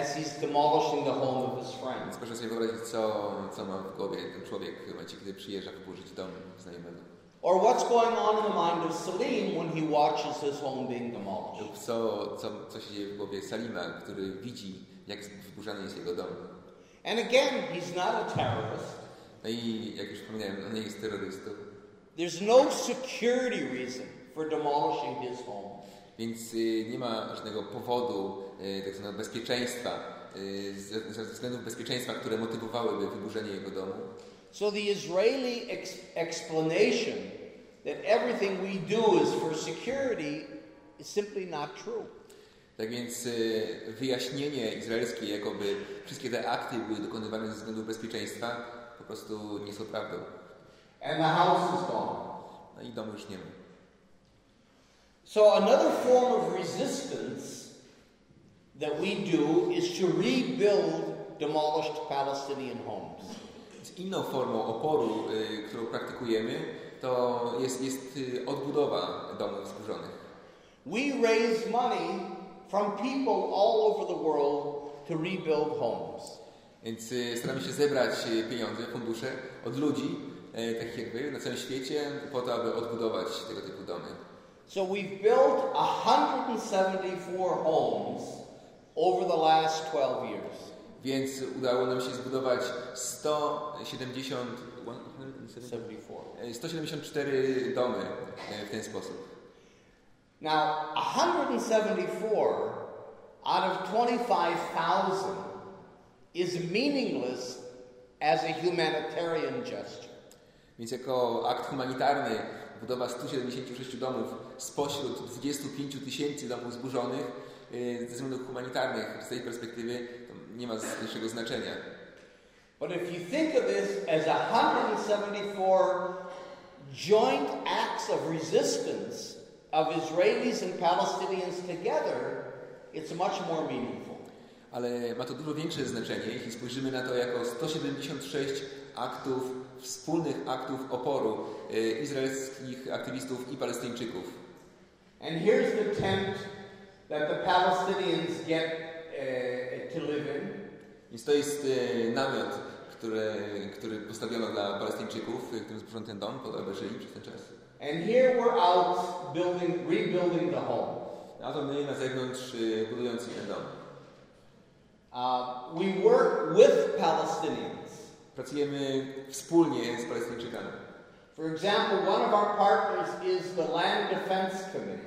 as he's demolishing the home of his friend. Proszę sobie wyobrazić, co, co ma w głowie ten człowiek w momencie, kiedy przyjeżdża wyburzyć dom znajomego. Or what's going on in the mind of Salim when he watches his home being demolished. Lub co, co, co się dzieje w głowie Salima, który widzi, jak wyburzany jest jego dom. And again, he's not a terrorist. No i jak już wspomniałem, on nie jest terrorystą, There's no security reason for demolishing his home. więc y, nie ma żadnego powodu tak zwanego bezpieczeństwa, y, ze, ze względów bezpieczeństwa, które motywowałyby wyburzenie jego domu. So the Israeli ex- explanation that everything we do is for security is simply not true. Tak więc y, wyjaśnienie izraelskie, jakoby wszystkie te akty były dokonywane ze względów bezpieczeństwa, po prostu nie są prawdą. And the house is gone. No i domu już nie ma. So another form of resistance that we do is to rebuild demolished Palestinian homes. Inną formą oporu, y, którą praktykujemy, to jest, jest y, odbudowa domów zburzonych. We raise money from people all over the world to rebuild homes. Więc y, staramy się zebrać y, pieniądze, fundusze od ludzi, y, takich jak wy, na całym świecie, po to, aby odbudować tego typu domy. So we've built 174 homes over the last 12 years. Więc udało nam się zbudować 170, 74. y, 174 domy y, w ten sposób. Now, 174 out of 25,000 is meaningless as a humanitarian gesture. Więc jako akt humanitarny budowa 176 domów spośród 25 tysięcy domów zburzonych ze względów humanitarnych z tej perspektywy nie ma większego znaczenia. But if you think of this as 174 joint acts of resistance of Israelis and Palestinians together, it's much more meaningful. Ale ma to dużo większe znaczenie, jeśli spojrzymy na to jako 176 aktów, wspólnych aktów oporu y, izraelskich aktywistów i palestyńczyków. And here's the tent that the Palestinians get uh, to live in. Więc to jest y, namiot, który, który postawiono dla palestyńczyków, y, którym zburzono ten dom, aby żyli przez ten czas. And here we're out building, rebuilding the home. A to my na zewnątrz y, budujący ten dom. Uh, we work with Palestinians. Pracujemy wspólnie z Palestyńczykami. For example, one of our partners is the Land Defense Committee.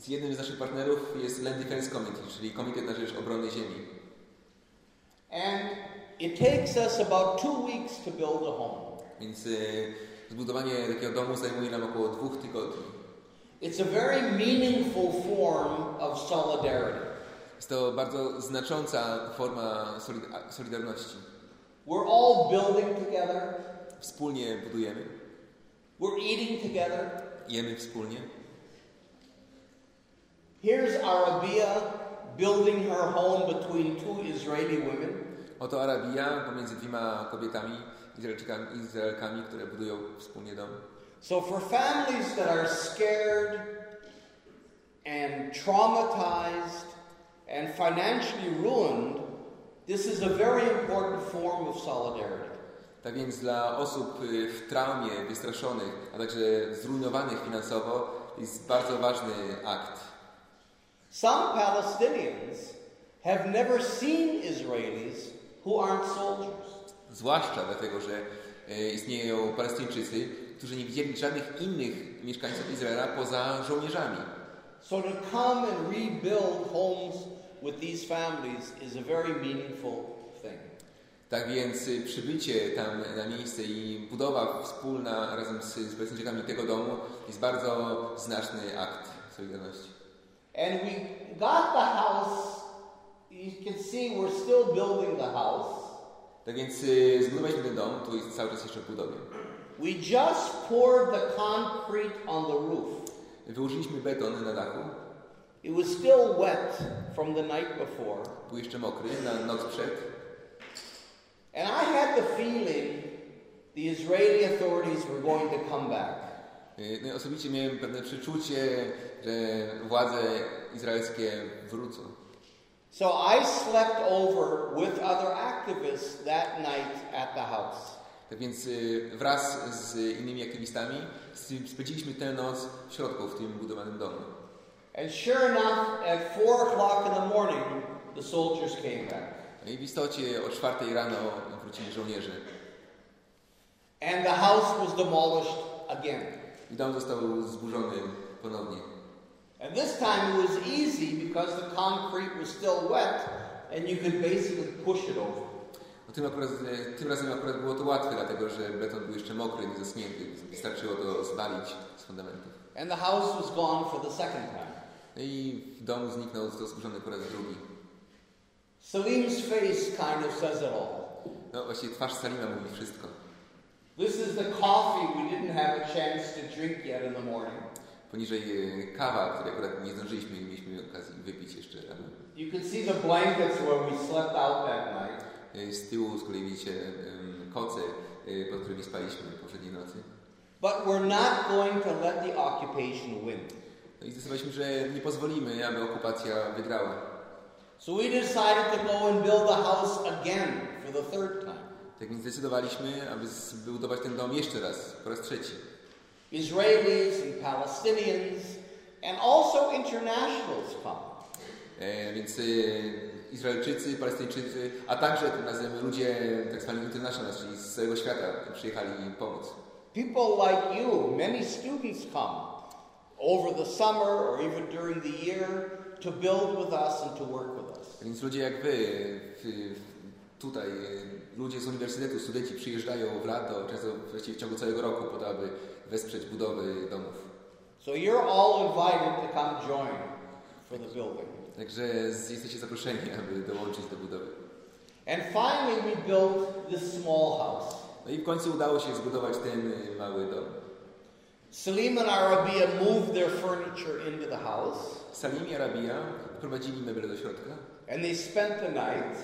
Więc jednym z naszych partnerów jest Land Defense Committee, czyli Komitet na Rzecz Obrony Ziemi. And it takes us about two weeks to build a home. Więc y, zbudowanie takiego domu zajmuje nam około dwóch tygodni. It's a very meaningful form of solidarity. Jest to bardzo znacząca forma solid- solidarności. We're all building together, Wspólnie budujemy, we're eating together. jemy wspólnie. Here's Arabia building her home between two Israeli women. Oto Arabia pomiędzy dwiema kobietami, Izraelczykami, Izraelkami, które budują wspólnie dom. So, for families that are scared and traumatized and financially ruined, this is a very important form of solidarity. Tak więc dla osób y, w traumie, wystraszonych, a także zrujnowanych finansowo jest bardzo ważny akt. Some Palestinians have never seen Israelis who aren't soldiers. Zwłaszcza dlatego, że y, istnieją Palestyńczycy, którzy nie widzieli żadnych innych mieszkańców Izraela poza żołnierzami. So, to come and rebuild homes with these families is a very meaningful thing. Tak więc y, przybycie tam na miejsce i budowa wspólna razem z, z Palestyńczykami tego domu jest bardzo znaczny akt solidarności. And we got the house, you can see we're still building the house. Tak więc y, zbudowaliśmy ten dom, tu jest cały czas jeszcze w budowie. We just poured the concrete on the roof. Wyłożyliśmy beton na dachu, It was still wet from the night before. był jeszcze mokry na noc przed. And I had the feeling the Israeli authorities were going to come back. Y, No osobiście miałem pewne przeczucie, że władze izraelskie wrócą. So I slept over with other activists that night at the house. Tak więc y, wraz z innymi aktywistami spędziliśmy tę noc w środku, w tym budowanym domu. And sure enough, at 4 o'clock in the morning, the soldiers came back. No i w istocie o czwartej rano wrócili żołnierze. And the house was demolished again. I dom został zburzony ponownie. And this time it was easy because the concrete was still wet and you could basically push it over. No tym, akurat, e, tym razem akurat było to łatwe, dlatego że beton był jeszcze mokry, nie zaschnięty. Wystarczyło to zwalić z fundamentów. And the house was gone for the second time. No i dom zniknął, został zburzony po raz drugi. Salim's face kind of says it all. No właściwie twarz Salima mówi wszystko. This is the coffee we didn't have a chance to drink yet in the morning. Poniżej e, kawa, której akurat nie zdążyliśmy i mieliśmy okazję wypić jeszcze rano. You can see the blankets where we slept out that night. E, Z tyłu z kolei widzicie em, koce, e, pod którymi spaliśmy poprzedniej nocy. But we're not going to let the occupation win. No i zdecydowaliśmy, że nie pozwolimy, aby okupacja wygrała. So we decided to go and build the house again for the third time. Tak więc zdecydowaliśmy, aby zbudować ten dom jeszcze raz, po raz trzeci. Israelis and Palestinians and also internationals come. E, więc Izraelczycy, Palestyńczycy, a także tym razem ludzie tak zwani international, czyli z całego świata przyjechali im pomóc. People like you, many students come over the summer or even during the year to build with us and to work with us. Więc ludzie jak wy, w, tutaj, ludzie z uniwersytetu, studenci przyjeżdżają w lato, często w ciągu całego roku po to, aby wesprzeć budowy domów. So you're all invited to come join for the building. Także jesteście zaproszeni, aby dołączyć do budowy. And finally, we built this small house. No i w końcu udało się zbudować ten e, mały dom. Salim and Arabia moved their furniture into the house, Salim i Arabia prowadzili meble do środka, and they spent the night.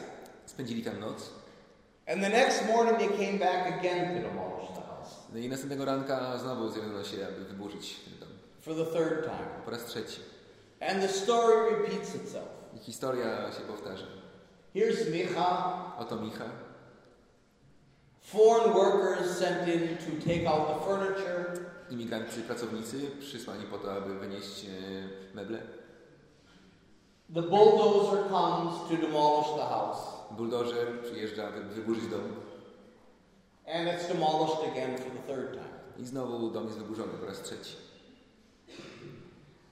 spędzili tam noc. And the next morning, they came back again to demolish the house No i następnego ranka znowu zjawiono się, aby wyburzyć ten dom. for the third time. Po raz trzeci. And the story repeats itself. I historia się powtarza. Here's Micha, Oto Micha. foreign workers sent in to take out the furniture. Imigranci, pracownicy przysłani po to, aby wynieść e, meble. The bulldozer comes to demolish the house, Buldożer przyjeżdża, aby wyburzyć dom. and it's demolished again for the third time. I znowu dom jest wyburzony po raz trzeci.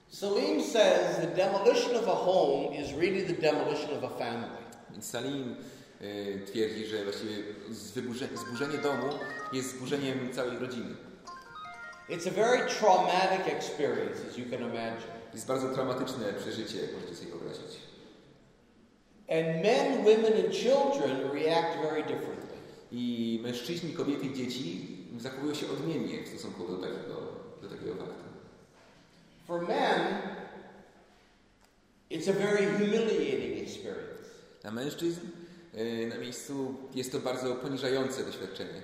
Salim says the demolition of a home is really the demolition of a family. Więc Salim e, twierdzi, że właściwie zwyburze, zburzenie domu jest zburzeniem całej rodziny. It's a very traumatic experience, as you can imagine. Jest bardzo traumatyczne przeżycie, jak możecie sobie wyobrazić. And men, women, and children react very differently. I mężczyźni, kobiety i dzieci zachowują się odmiennie w stosunku do takiego, do takiego faktu. For men, it's a very humiliating experience. Dla mężczyzn e, na miejscu jest to bardzo poniżające doświadczenie.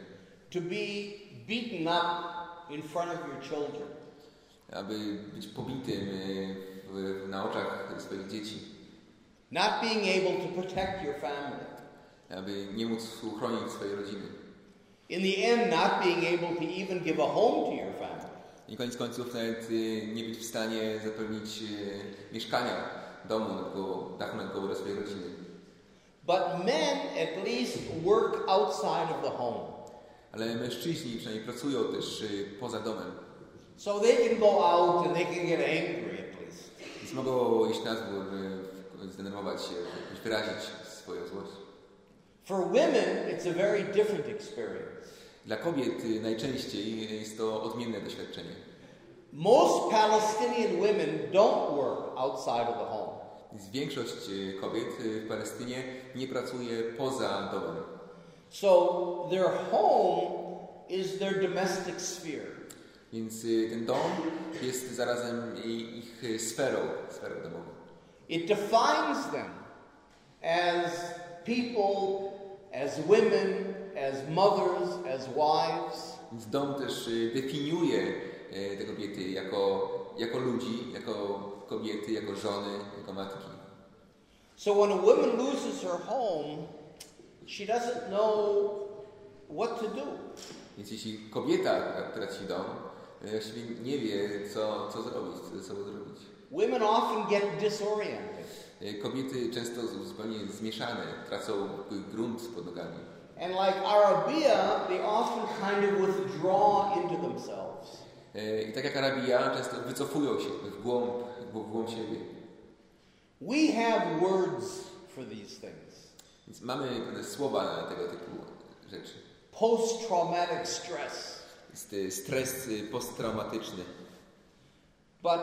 To be beaten up in front of your children. Aby być pobitym e, na oczach swoich dzieci. Not being able to protect your family. Aby nie móc uchronić swojej rodziny. In the end, not being able to even give a home to your family. I koniec końców nawet e, nie być w stanie zapewnić e, mieszkania, domu, nad głową, dachu nad głową dla swojej rodziny. But men at least work outside of the home. Ale mężczyźni przynajmniej pracują też e, poza domem. So they can go out and they can get angry at least. Więc mogą iść na dwór, zdenerwować się, wyrazić swoją złość. For women, it's a very different experience. Dla kobiet y, najczęściej jest to odmienne doświadczenie. Most Palestinian women don't work outside of the home. Większość y, kobiet y, w Palestynie nie pracuje poza domem. So their home is their domestic sphere. Więc ten dom jest zarazem ich sferą, sferą domową. It defines them as people, as women, as mothers, as wives. Więc dom też y, definiuje y, te kobiety jako, jako ludzi, jako kobiety, jako żony, jako matki. So when a woman loses her home, she doesn't know what to do. Więc jeśli kobieta traci dom, y, właściwie nie wie, co, co zrobić, co ze sobą zrobić. Women often get disoriented. Y, Kobiety często zupełnie zmieszane, tracą grunt pod nogami. And like Arabia, they often kind of withdraw into themselves. Y, I tak jak Arabia, często wycofują się w głąb, w głąb siebie. We have words for these things. Więc mamy słowa na tego typu rzeczy. Post traumatic stress. Jest y, stres posttraumatyczny. But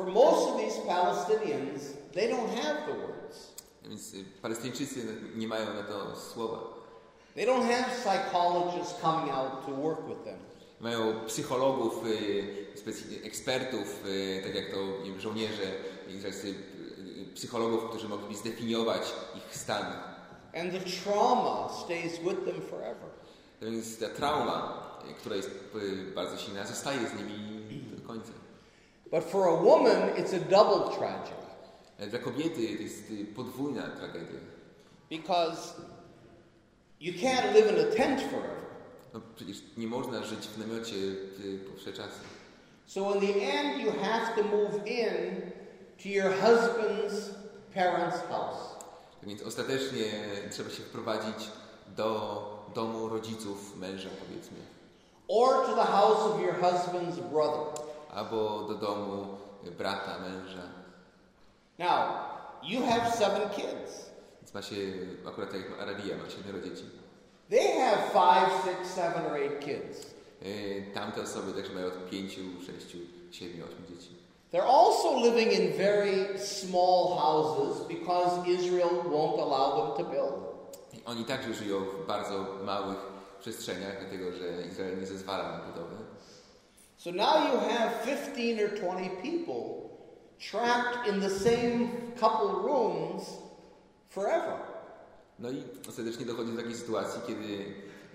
for most of these Palestinians, they don't have the words. Więc y, Palestyńczycy nie mają na to słowa. They don't have psychologists coming out to work with them. Mają psychologów, y, ekspertów, y, tak jak to wiem, żołnierze izraelscy, psychologów, którzy mogliby zdefiniować ich stan. And the trauma stays with them forever. Więc ta trauma, która jest bardzo silna, zostaje z nimi. But for a woman, it's a double tragedy Dla kobiety jest y, podwójna tragedia. because you can't live in a tent forever. No przecież nie można żyć w namiocie y, po czasy. So in the end, you have to move in to your husband's parents' house. Tak Więc ostatecznie trzeba się wprowadzić do domu rodziców męża, powiedzmy. or to the house of your husband's brother. Albo do domu brata, męża. Now, you have seven kids. Więc ma się, akurat jak Arabia, ma siedmioro dzieci. They have five, six, seven, or eight kids. Yy, Tamte osoby także mają od pięciu, sześciu, siedmiu, ośmiu dzieci. They're also living in very small houses because Israel won't allow them to build. Oni także żyją w bardzo małych przestrzeniach, dlatego że Izrael nie zezwala na budowę. So now you have 15 or 20 people trapped in the same couple rooms forever. No i ostatecznie dochodzi do takiej sytuacji, kiedy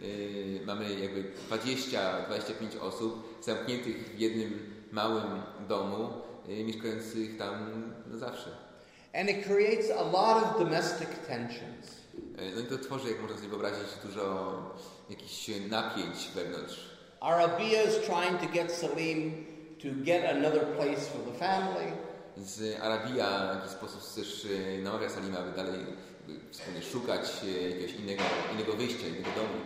yy, mamy jakby 20-25 osób zamkniętych w jednym małym domu, yy, mieszkających tam na zawsze. And it creates a lot of domestic tensions. E, No i to tworzy, jak można sobie wyobrazić, dużo jakichś napięć wewnątrz. Arabia is trying to get Salim to get another place for the family. E, Arabia w jakiś sposób też e, namawia Salima, aby dalej wspólnie szukać e, jakiegoś innego, innego wyjścia, innego domu.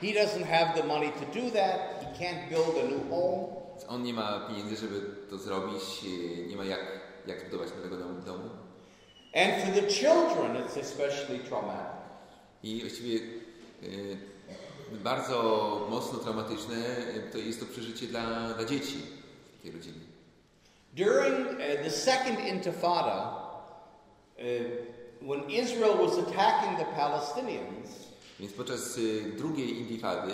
He doesn't have the money to do that. He can't build a new home. On nie ma pieniędzy, żeby to zrobić, e, nie ma jak, jak zbudować nowego domu. And for the children, it's especially traumatic. I właściwie bardzo mocno traumatyczne to jest to przeżycie dla, dla dzieci takiej rodziny. During uh, the second intifada, uh, when Israel was attacking the Palestinians, Więc podczas y, drugiej intifady,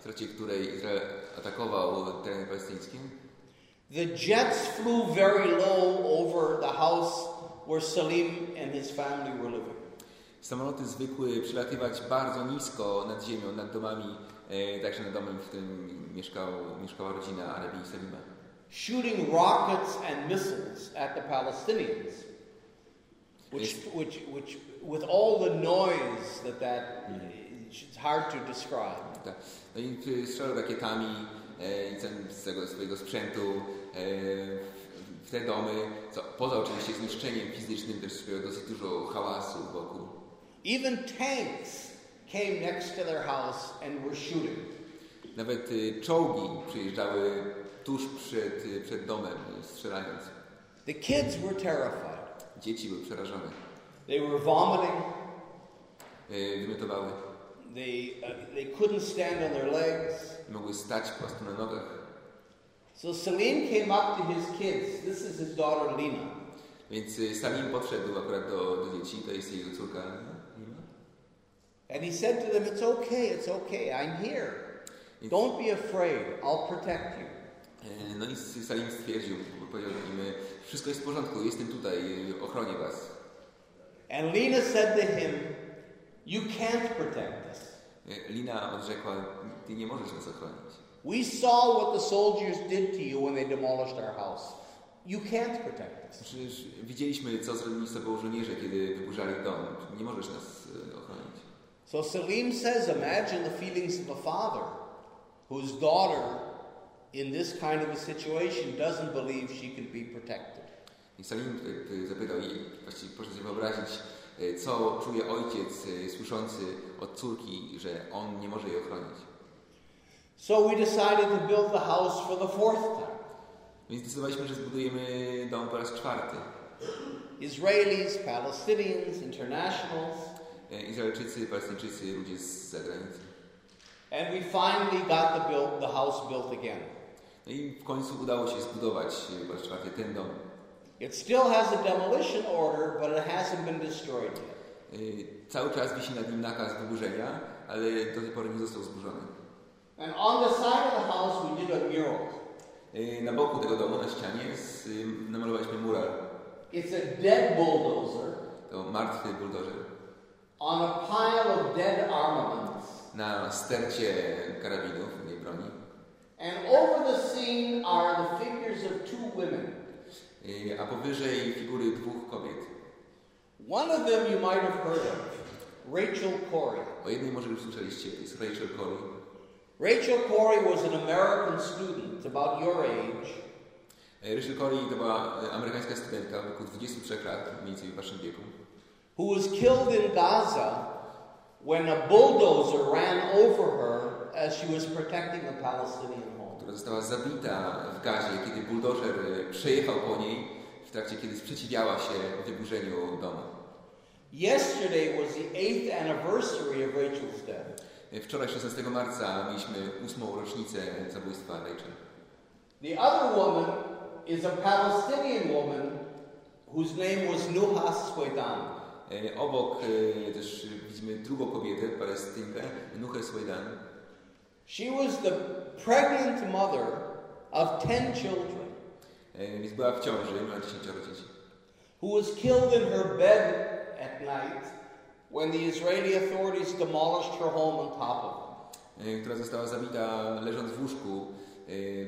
w trakcie której Izrael atakował tereny palestyńskie, the jets flew very low over the house where Salim and his family were living. Samoloty zwykły przelatywać bardzo nisko nad ziemią, nad domami, e, także nad domem, w którym mieszkał, mieszkała rodzina Arabii i Salima. shooting rockets and missiles at the Palestinians, which, which, which, with all the noise that that it's hard to describe. Tak. No i strzelał rakietami e, i z tego swojego sprzętu e, w- te domy, co poza oczywiście zniszczeniem fizycznym też sprawiało dosyć dużo hałasu wokół. Even tanks came next to their house and were shooting. Nawet y, czołgi przyjeżdżały tuż przed, y, przed domem, y, strzelając. The kids were terrified. Dzieci były przerażone. They were vomiting. Wymiotowały. They, uh, they couldn't stand on their legs. Mogły stać po prostu na nogach. So Salim came up to his kids. This is his daughter Lena. Więc Salim podszedł akurat do, do dzieci, to jest jego córka. And he said to them, It's okay, it's okay, I'm here. Don't be afraid, I'll protect you. E, No i Salim stwierdził, powiedział im, y, wszystko jest w porządku, jestem tutaj, y, ochronię was. And Lena said to him, You can't protect us. E, Lina odrzekła, ty nie możesz nas ochronić. We saw what the soldiers did to you when they demolished our house. You can't protect us. Przecież widzieliśmy, co zrobili z sobą żołnierze, kiedy wyburzali dom. Nie możesz nas e. So Salim says, imagine the feelings of a father whose daughter, in this kind of a situation, doesn't believe she can be protected. I Salim tutaj, zapytał i właściwie proszę sobie wyobrazić, co czuje ojciec słyszący od córki, że on nie może jej ochronić. So we decided to build the house for the fourth time. Więc zdecydowaliśmy, że zbudujemy dom po raz czwarty. Israelis, Palestinians, internationals, Izraelczycy, Palestyńczycy, ludzie z zagranicy. and we finally got the, build, the house built again. No i w końcu udało się zbudować e, po raz czwarty ten dom. It still has a demolition order, but it hasn't been destroyed yet. E, Cały czas wisi nad nim nakaz wyburzenia, ale do tej pory nie został zburzony. And on the side of the house, we did a mural. E, Na boku tego domu, na ścianie, z, e, namalowaliśmy mural. It's a dead bulldozer To martwy buldożer. On a pile of dead armaments. Na stercie karabinów, nie broni. And over the scene are the figures of two women. A powyżej figury dwóch kobiet. One of them you might have heard of, Rachel Corey. O jednej może już słyszeliście, jest Rachel Corey. Rachel Corey was an American student about your age E, Rachel Corey to była e, amerykańska studentka w wieku 23 lat, mniej więcej w waszym wieku. Who was killed in Gaza when a bulldozer ran over her as she was protecting a Palestinian home. która została zabita w gazie, kiedy buldożer e, przejechał po niej w trakcie, kiedy sprzeciwiała się wyburzeniu domu. Yesterday was the eighth anniversary of Rachel's death. E, Wczoraj, 16 marca, mieliśmy ósmą rocznicę zabójstwa Rachel. The other woman is a Palestinian woman whose name was Nuhas Swedan. E, Obok e, też widzimy drugą kobietę, Palestynkę, Nuchę Swejdan. She was the pregnant mother of ten children E, Więc była w ciąży, miała 10 dzieci. who was killed in her bed at night when the Israeli authorities demolished her home on top of e, która została zabita leżąc w łóżku,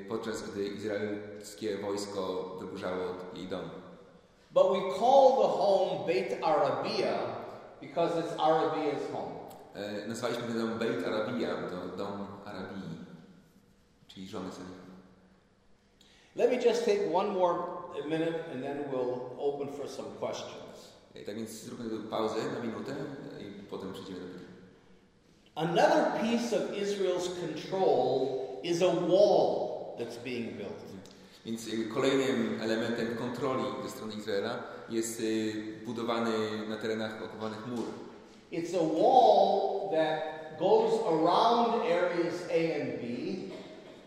podczas gdy izraelskie wojsko wyburzało jej dom. But we call the home Beit Arabia because it's Arabia's home. E, Nazwaliśmy ten dom Beit Arabia, to dom Arabii, czyli żony Salima. Let me just take one more minute and then we'll open for some questions. E, Tak więc zróbmy pauzę na minutę i potem przejdziemy do pytań. Another piece of Israel's control is a wall that's being built. Więc jakby kolejnym elementem kontroli ze strony Izraela jest y, budowany na terenach okupowanych mur. It's a wall that goes around areas A and B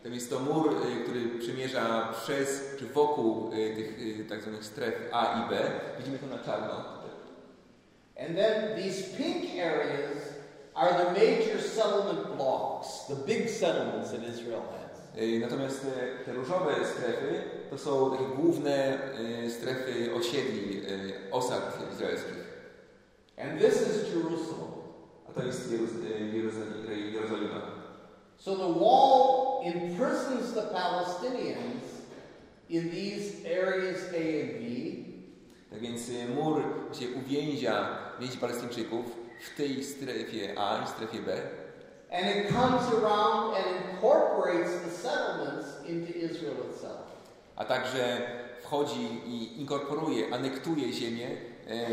więc to mur, y, który przemierza przez czy wokół y, tych y, tak zwanych stref A i B. Widzimy to na czarno. And then these pink areas are the major settlement blocks, the big settlements that Israel has. Y, Natomiast te, te różowe strefy to są takie główne y, strefy osiedli, y, osad izraelskich. And this is Jerusalem. A to jest Jeruzalem- Jerozolima. So the wall imprisons the Palestinians in these areas A and B, Tak więc mur się uwięzia więzi Palestyńczyków w tej strefie A i strefie B. and it comes around and incorporates the settlements into Israel itself. a także wchodzi i inkorporuje, anektuje ziemię, e,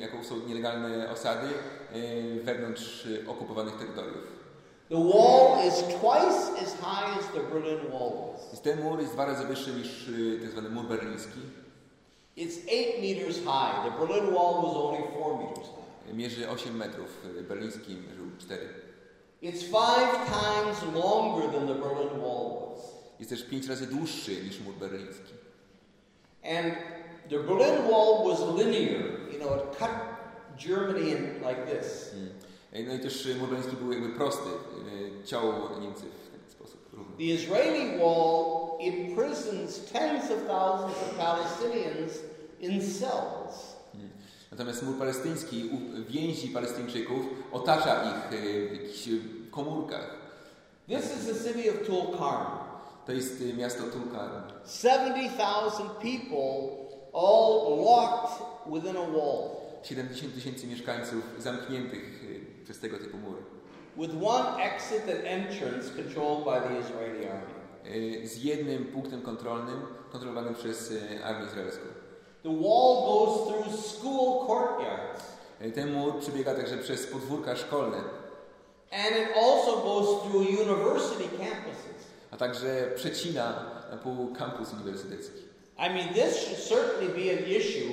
jaką są nielegalne osady e, wewnątrz okupowanych terytoriów. The wall is twice as high as the Berlin Wall was. Ten mur jest dwa razy wyższy niż e, tak zwany mur berliński. It's eight meters high. The Berlin Wall was only four meters high. Mierzy 8 metrów, e, berliński mierzył 4. It's five times longer than the Berlin Wall was. Jest też 5 razy dłuższy niż mur berliński. And the Berlin Wall was linear. You know, it cut Germany in like this. Mm. No i też mur berliński był jakby prosty, ciął Niemcy w ten sposób. równy. The Israeli wall imprisons tens of thousands of Palestinians in cells. Natomiast mur palestyński więzi Palestyńczyków, otacza ich y, w jakichś y, komórkach. This is the city of Tulkarm. To jest y, miasto Tulkarm. 70,000 people all locked within a wall 70 tysięcy mieszkańców zamkniętych przez tego typu mury. with one exit and entrance controlled by the Israeli army. Z jednym punktem kontrolnym, kontrolowanym przez armię izraelską. The wall goes through school courtyards Y, Ten mur przebiega także przez podwórka szkolne, and it also goes through university campuses. a także przecina na pół kampus uniwersytecki. I mean, this should certainly be an issue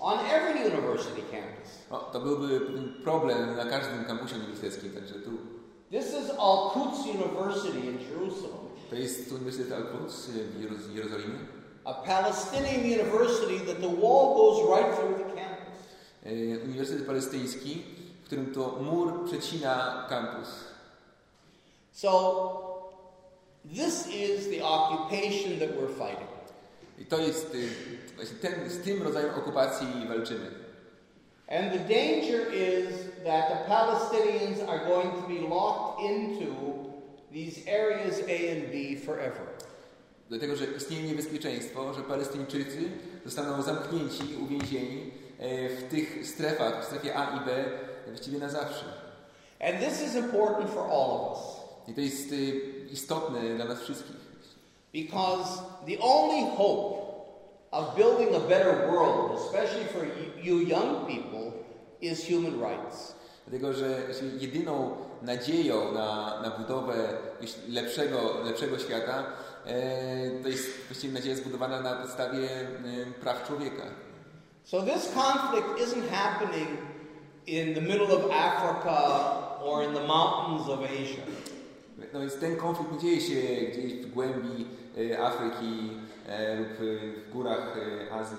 on every university campus. No, to byłby problem na każdym kampusie uniwersyteckim, także tu. This is Al-Quds University in Jerusalem, To jest Uniwersytet Al-Quds w Jeru- w Jerozolimie. A Palestinian university that the wall goes right through the campus. Uniwersytet Palestyński, w którym to mur przecina kampus. So, this is the occupation that we're fighting. I to jest właśnie ten, z tym rodzajem okupacji walczymy. And the danger is that the Palestinians are going to be locked into these areas A and B forever. Dlatego, że istnieje niebezpieczeństwo, że Palestyńczycy zostaną zamknięci, uwięzieni e, w tych strefach, w strefie A i B, właściwie na zawsze. And this is important for all of us I to jest y, istotne dla nas wszystkich. because the only hope of building a better world, especially for you, you young people, is human rights. Dlatego, że jedyną nadzieją na, na budowę lepszego, lepszego świata e, to jest właściwie nadzieja zbudowana na podstawie e, praw człowieka. So this conflict isn't happening in the middle of Africa or in the mountains of Asia. No więc ten konflikt nie dzieje się gdzieś w głębi e, Afryki e, lub e, w górach e, Azji.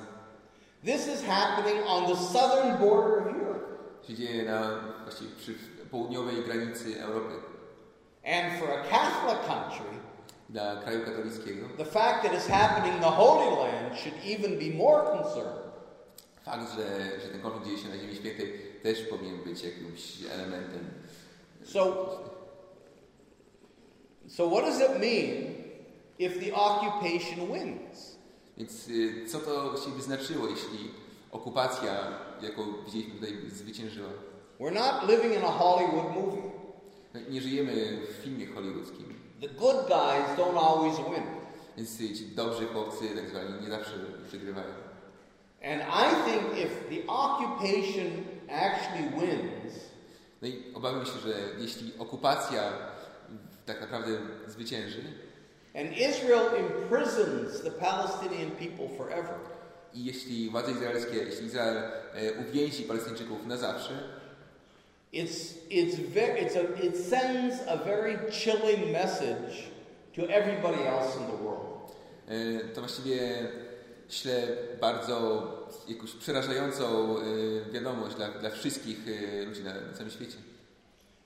This is happening on the southern border of Europe. się dzieje na właściwie przy południowej granicy Europy. And for a Catholic country, Dla kraju katolickiego the fact that it's happening in the Holy Land should even be more concerning. fakt, że, że ten konflikt dzieje się na Ziemi Świętej też powinien być jakimś elementem. So, so what does it mean if the occupation wins? Więc y, co to właściwie znaczyło, jeśli okupacja, jaką widzieliśmy tutaj, zwyciężyła? We're not living in a Hollywood movie. Nie żyjemy w filmie hollywoodzkim, The good guys don't always win. więc ci dobrzy chłopcy, tak zwani, nie zawsze przegrywają. And I think if the occupation actually wins, No i obawiam się, że jeśli okupacja tak naprawdę zwycięży and Israel imprisons the Palestinian people forever, i jeśli władze izraelskie, jeśli Izrael e, uwięzi Palestyńczyków na zawsze, it's, it's ve- it's a, it sends a very chilling message to everybody else in the world. e, to właściwie śle bardzo jakąś przerażającą e, wiadomość dla, dla wszystkich e, ludzi na, na całym świecie.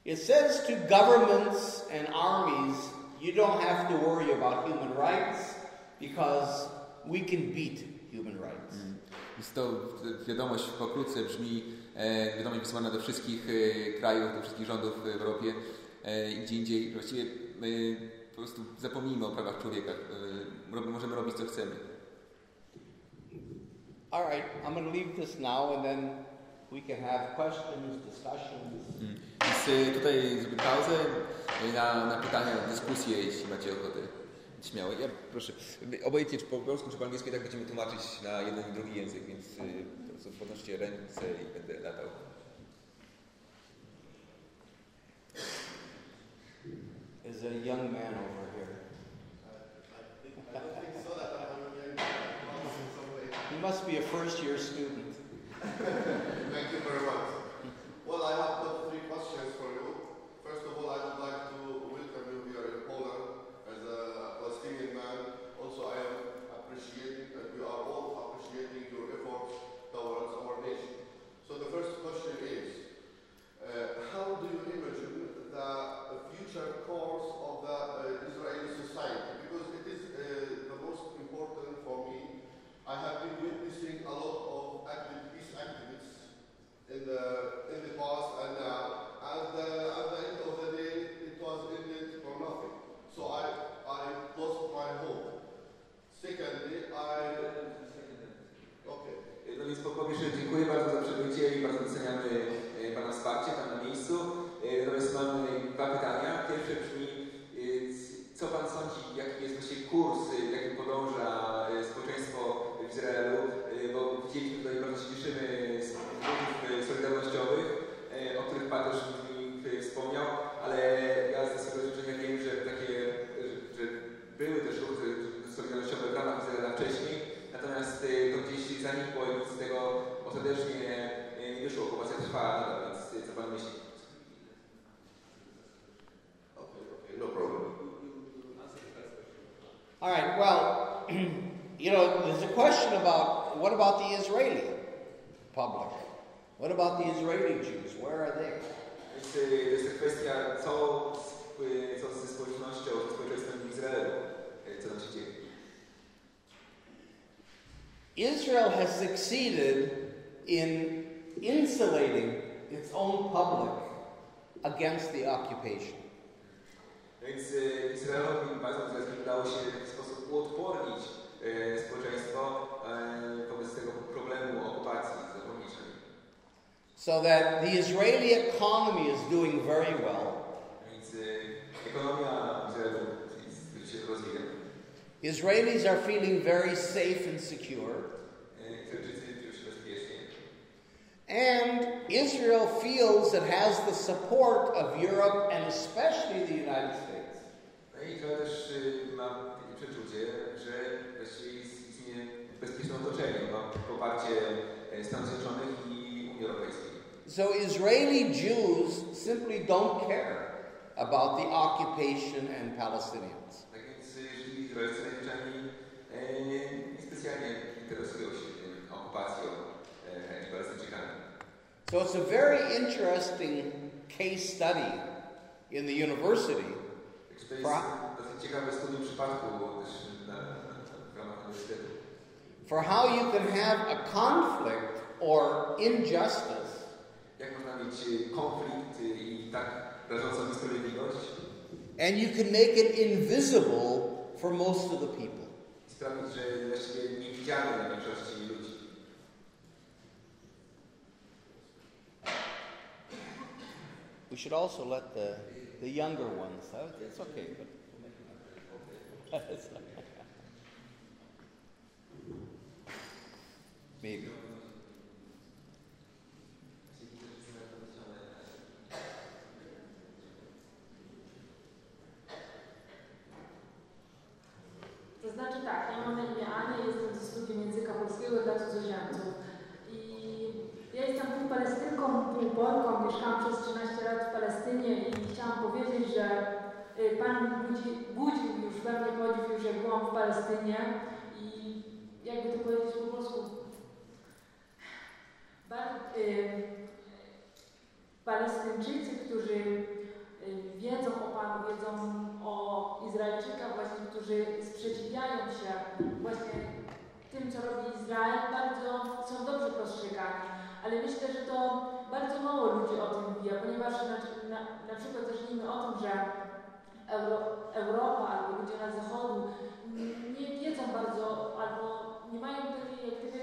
It says to governments and armies, you don't have to worry about human rights because we can beat human rights. Więc to wiadomość pokrótce brzmi, e, wiadomość wysłana do wszystkich e, krajów, do wszystkich rządów w Europie e, i gdzie indziej. Właściwie my po prostu zapomnijmy o prawach człowieka. E, możemy robić co chcemy. All right, I'm going to leave this now and then we can have questions, discussions. Mm. Więc e, tutaj zrobię pauzę e, na, na pytania, dyskusje, jeśli macie ochotę. Śmiało. Ja proszę, obojętnie czy po polsku, czy po angielsku, i tak będziemy tłumaczyć na jeden i drugi język, więc e, po prostu podnoście ręce i będę latał. Is a young man over here. He must be a first year student. *laughs* Thank you very much. About the Israeli Jews? Where are they? Więc kwestia, co, z- co ze społecznością, ze społeczeństwem w Izraelu, co tam się dzieje. Israel has succeeded in insulating its own public against the occupation. Więc Izraelowi, państwu udało się w sposób uodpornić społeczeństwo wobec tego problemu okupacji zagranicznej. So that the Israeli economy is doing very well. Israelis are feeling very safe and secure. And Israel feels it has the support of Europe and especially the United States. Stanów Zjednoczonych i Unii Europejskiej. So Israeli Jews simply don't care about the occupation and Palestinians. Tak więc e, Żydzi izraelscy najzwyczajniej e, niespecjalnie interesują się tym okupacją e, i Palestyńczykami. So it's a very interesting case study in the university Także to jest Fra- dosyć ciekawe studium przypadku też na, na, w ramach uniwersytetu. for how you can have a conflict or injustice Jak można mieć e, konflikt i tak rażącą niesprawiedliwość and you can make it invisible for most of the people. sprawić, że właściwie dla większości ludzi. We should also let the, the younger ones, it's okay, but. *laughs* *laughs* Maybe. Znaczy tak, ja mam na imię Ania, jestem ze studium języka polskiego dla cudzoziemców. I ja jestem pół Palestynką, pół mieszkałam przez 13 lat w Palestynie i chciałam powiedzieć, że y, Pan budzi, budził już we mnie podziw, już jak byłam w Palestynie i jakby to powiedzieć po polsku, y, Palestyńczycy, którzy wiedzą o Panu, wiedzą o Izraelczykach właśnie, którzy sprzeciwiają się właśnie tym, co robi Izrael, bardzo są dobrze postrzegani. Ale myślę, że to bardzo mało ludzi o tym wie, ponieważ na, na, na przykład zacznijmy o tym, że Euro, Europa albo ludzie na zachodu nie wiedzą bardzo, albo nie mają takiej jak gdyby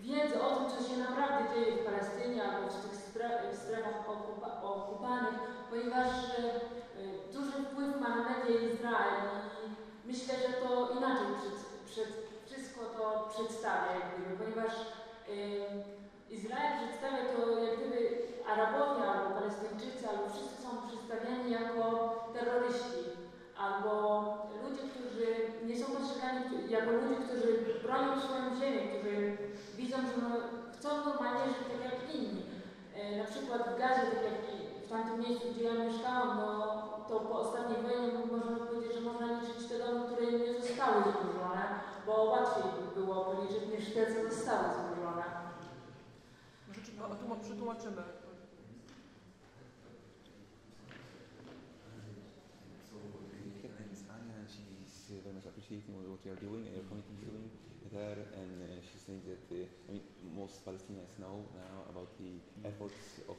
wiedzy o tym, co się naprawdę dzieje w Palestynie albo w tych strefach okupa okupanych, ponieważ y, duży wpływ ma na media Izrael i myślę, że to inaczej przed, przed, wszystko to przedstawia, jak gdyby, ponieważ y, Izrael przedstawia to jak gdyby Arabowie albo Palestyńczycy, albo wszyscy są przedstawiani jako terroryści, albo ludzie, którzy nie są postrzegani jako ludzie, którzy bronią swoją ziemię, którzy widzą, że no, chcą normalnie żyć tak jak inni. E, na przykład w Gazie, tak jak tamtym miejscu, gdzie ja mieszkałam, no, to po ostatniej wojnie można powiedzieć, że można liczyć te domy, które nie zostały zburzone, bo łatwiej by było policzyć niż te, co zostały zburzone. Może przetłumaczymy. Uh, appreciating what you are doing and your committee is doing there. And uh, she's saying that uh, I mean most Palestinians know now about the efforts of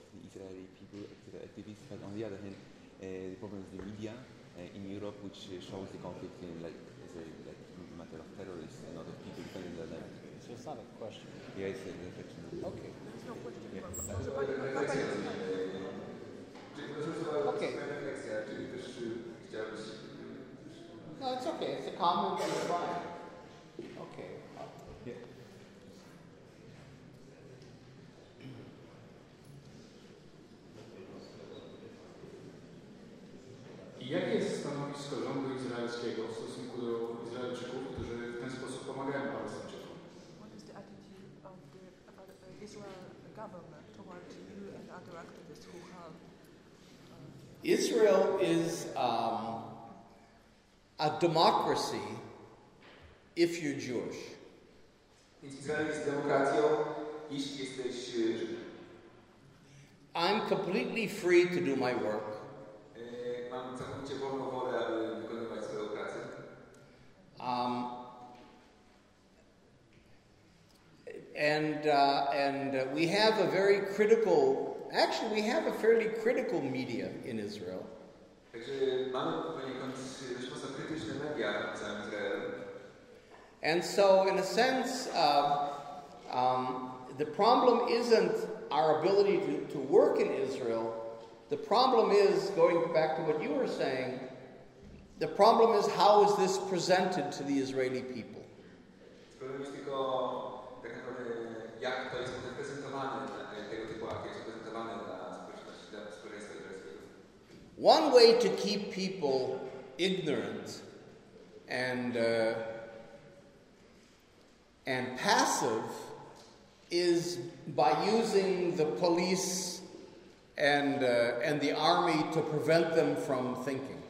activists, but on the other hand, uh, the problem is the media uh, in Europe, which uh, shows the conflict in like as a like, matter of terrorists and not of people defending their land. It's It's not a question. Yeah, it's a reflection. Okay. Yeah. Okay. refleksja, czyli też. No, it's okay. It's a comment. It's fine. Okay. Yeah. I jakie jest stanowisko rządu izraelskiego w stosunku do Izraelczyków, którzy w ten sposób pomagają Palestyńczykom? What is the attitude of the about Israel government toward you and other activists who help? Israel is um, a democracy if you're Jewish. Izrael jest demokracją, jeśli jesteś Żydem. I'm completely free to do my work. Um, and uh, and uh, we have a very critical, actually, we have a fairly critical media in Israel. Także mamy poniekąd y, dość mocno krytyczne media w całym Izraelu. And so, in a sense, uh, um, the problem isn't our ability to, to work in Israel. The problem is, going back to what you were saying, the problem is how is this presented to the Israeli people? Problem jest tylko tak naprawdę jak to jest potem prezentowane, dla- tego typu akty jest prezentowane dla społeczności, dla społeczeństwa izraelskiego. One way to keep people ignorant and uh, and passive is by using the police and uh, and the army to prevent them from thinking.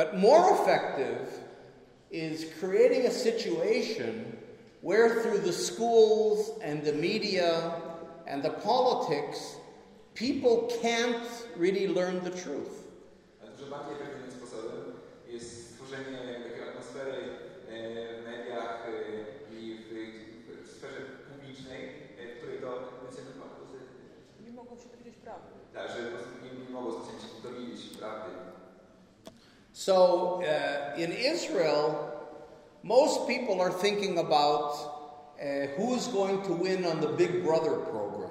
But more effective is creating a situation where through the schools and the media and the politics, people can't really learn the truth. A dużo bardziej efektywnym sposobem jest stworzenie takiej atmosfery e, w mediach e, i w, w sferze publicznej, e, w której to będziemy Nie mogą się dowiedzieć prawdy. tak, że po prostu nie, nie mogą specjalnie się dowiedzieć prawdy. So uh, in Israel, most people are thinking about uh, who's going to win on the Big Brother program.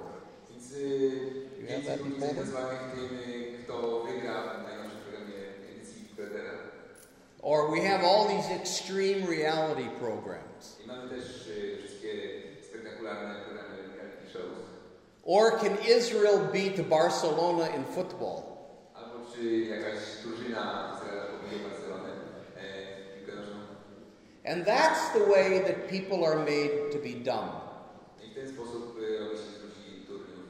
Więc y, have więcej that ludzi in Poland? zainteresowanych tym, y, kto wygra w najnowszym programie edycji Bredera. Or we have all these extreme reality programs. I mamy też y, wszystkie spektakularne programy reality shows. Or can Israel beat Barcelona in football? Albo czy jakaś drużyna Izraela pobije Barcelonę e, w piłkę nożną. And that's the way that people are made to be dumb. I w ten sposób y, robi się z ludzi turniów.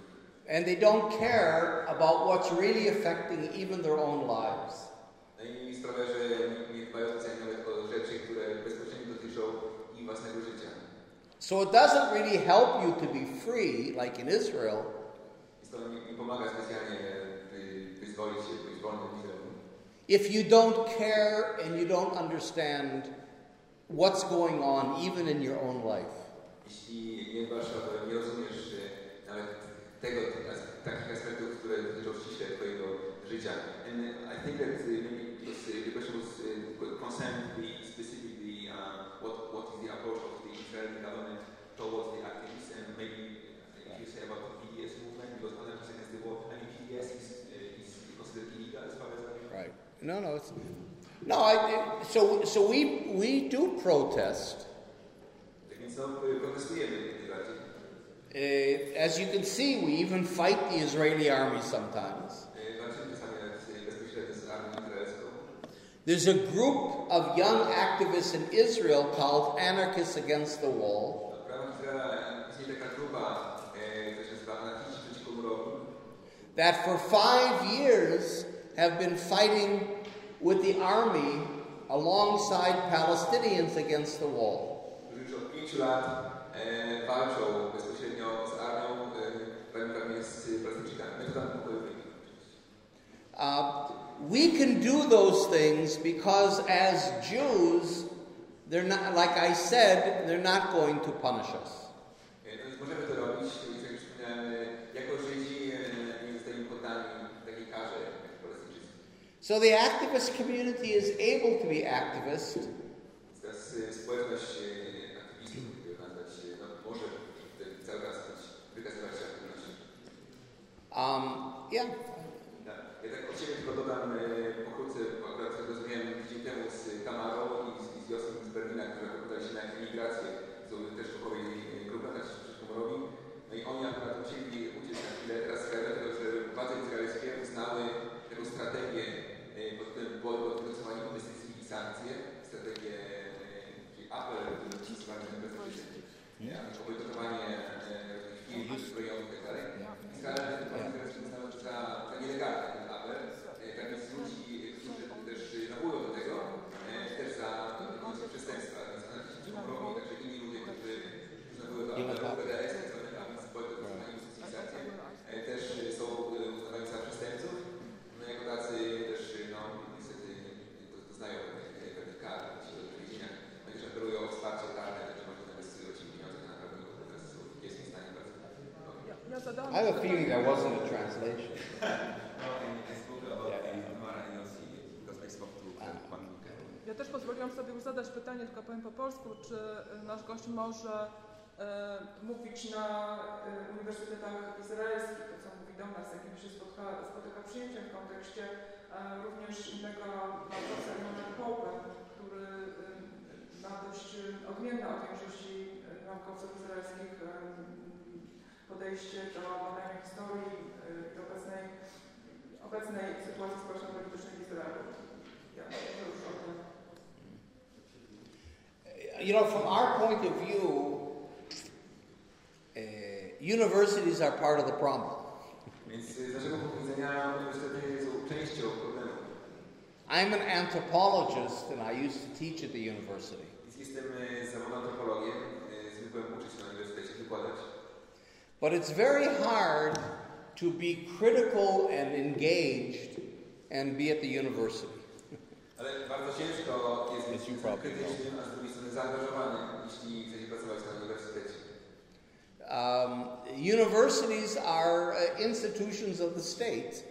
And they don't care about what's really affecting even their own lives. No i sprawia, że nie- nie dbają specjalnie nawet o rzeczy, które bezpośrednio dotyczą ich własnego życia. So it doesn't really help you to be free, like in Israel, Więc to nie, nie pomaga specjalnie wy, wyzwolić się, być wolnym w Izraelu. if you don't care and you don't understand what's going on even in your own life. Jeśli nie dbasz nie rozumiesz nawet tego, takich aspektów, które dotyczą ściśle Twojego życia. And I think that uh, maybe because uh, the question was uh, concerned the specifically uh, what, what is the approach of the Israeli government towards the activists and maybe uh, if you say about the PDS movement because 100% against the war, I mean PDS is, uh, is considered illegal as far as I know. Right. No, no, it's no. I so so we we do protest. Tak więc no, y, protestujemy jak najbardziej. Uh, as you can see, we even fight the Israeli army sometimes. Y, Walczymy czasami nawet y, bezpośrednio z armią izraelską. There's a group of young activists in Israel called Anarchists Against the Wall. W prawach Izraela istnieje taka grupa, e, która się nazywa Anarchiści przeciwko murowi, that for five years have been fighting with the army alongside Palestinians against the wall. którzy już od pięciu lat walczą bezpośrednio z armią warunkami z Palestyńczykami, metodami pokojowymi. Uh, we can do those things because as Jews, they're not, like I said, they're not going to punish us. So the activist community is able to be activist to nazwać, e, no. Um, yeah. Tak. Ja tak od siebie tylko dodam pokrótce, akurat rozmawiałem tydzień temu z Tamarą i z, Josem z Berlina, którzy wypowiadali się na emigrację, są też pokowej grupy, tak się przed Komorowi. No i oni akurat musieli uciec na chwilę teraz z kraju, dlatego że władze izraelskie uznały taką strategię e, pod finansowaniem inwestycji i sankcje, strategię, czyli apel do stosowania bezpieczeństwa, obojkotowanie e, firm zbrojowych itd. Izrael teraz uznał za, za nielegalny ten apel. Tak więc ludzi, którzy też nawołują do tego, e, też za za przestępstwa, więc anarchiści Komorowi, także inni ludzie, którzy nawołują do apelu PDS, tak zwanego, a więc bojkot stosowania inwestycji i sankcje, e, też są e, uznawani za przestępców. No jako tacy też, no niestety do- doznają pewnych pewnych kar, jeśli chodzi o więzienia. Oni też apelują o wsparcie karne, że można nawet zwrócić pieniądze, to naprawdę teraz są w kiepskim stanie bardzo. Ja, ja zadałam I have a feeling there wasn't a translation. Ja też pozwoliłam sobie już zadać pytanie, tylko powiem po polsku, czy y, nasz gość może y, mówić na y, uniwersytetach izraelskich, to co mówi do nas, jakim się spotka, spotyka przyjęciem w kontekście e, również innego naukowca Emanuel Pope, który y, ma dość y, odmienne od większości y, naukowców izraelskich y, podejście do badania historii y, i obecnej, obecnej sytuacji społeczno-politycznej w Izraelu. Ja myślę, już o tym You know, from our point of view, uh, universities are part of the problem. I'm an anthropologist and I used to teach at the university. But it's very hard to be critical and engaged and be at the university. Ale bardzo ciężko jest Yes, you być probably krytycznym, a z drugiej strony zaangażowanym, jeśli chce pracować na uniwersytecie. Um, universities are uh, institutions of the state,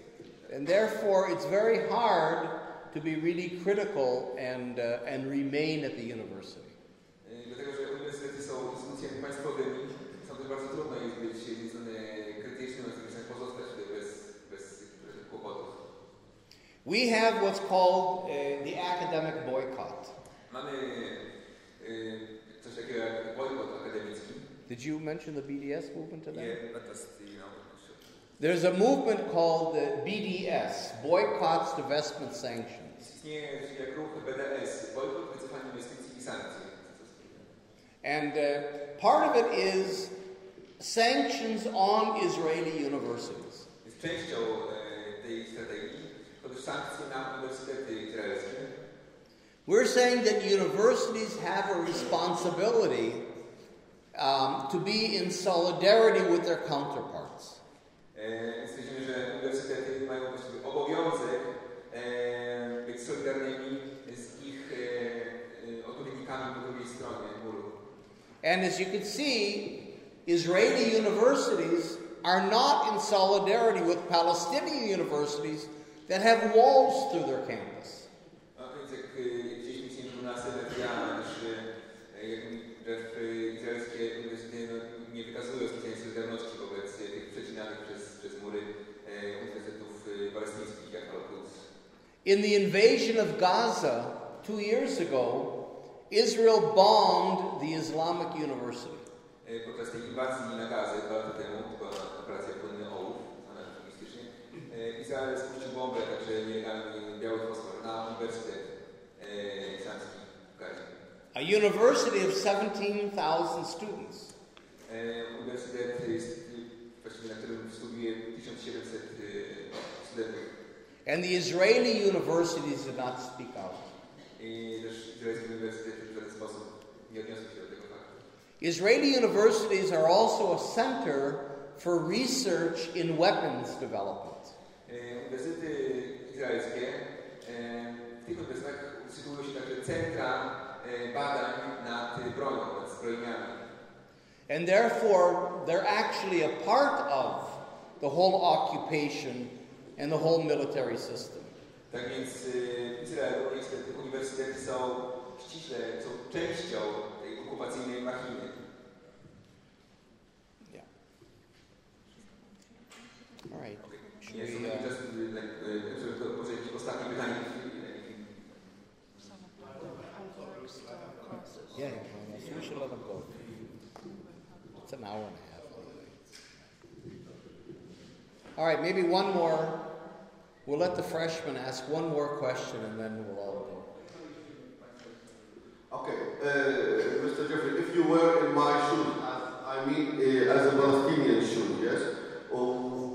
and therefore it's very hard to be really critical and, uh, and remain at the university. E, Dlatego, że uniwersytety są instytucjami państwowymi, są też bardzo trudno jest być z jednej strony krytycznym, a z drugiej strony pozostać tutaj bez, bez żadnych kłopotów. We have what's called uh, the academic boycott. Mamy e, coś takiego jak bojkot akademicki. Did you mention the BDS movement today? Nie, but that's the, you know, There's a movement called the BDS, Boycotts, Divestment, Sanctions. Istnieje jak ruch BDS, bojkot, wycofanie inwestycji i sankcje. And uh, part of it is sanctions on Israeli universities. Jest częścią tej strategii, We're saying that universities have a responsibility um, to be in solidarity with their counterparts. E, Stwierdzimy, że uniwersytety mają obowiązek e, być solidarnymi z ich e, e, odpowiednikami po drugiej stronie muru. And as you can see, Israeli universities are not in solidarity with Palestinian universities that have walls through their campus. In the invasion of Gaza two years ago, Israel bombed the Islamic University spuścił bombę, także nielegalny biały fosfor na Uniwersytet e, w. A university of 17,000 students. E, Uniwersytet jest na którym studiuje 1700 e, studentów. And the Israeli universities did not speak out. I też izraelskie uniwersytety w żaden sposób nie odniosły się do tego faktu. Israeli universities are also a center for research in weapons development. E, izraelskie, e, w tych uniwersytetach sytuują się także centra e, badań nad bronią, nad zbrojeniami. And therefore, they're actually a part of the whole occupation and the whole military system. Tak więc y, w Izraelu niestety uniwersytety są ściśle, są częścią tej okupacyjnej machiny. Yeah. All right. Should to czas, y, żeby może jakieś ostatnie pytanie. Some of the complex uh, classes. yeah, we should let them go. It's an hour and a half. anyway. All right, maybe one more. We'll let the freshmen ask one more question and then we'll all go. Okay, uh, Mr. Jeffrey, if you were in my shoes, I mean uh, as a Palestinian shoe, yes,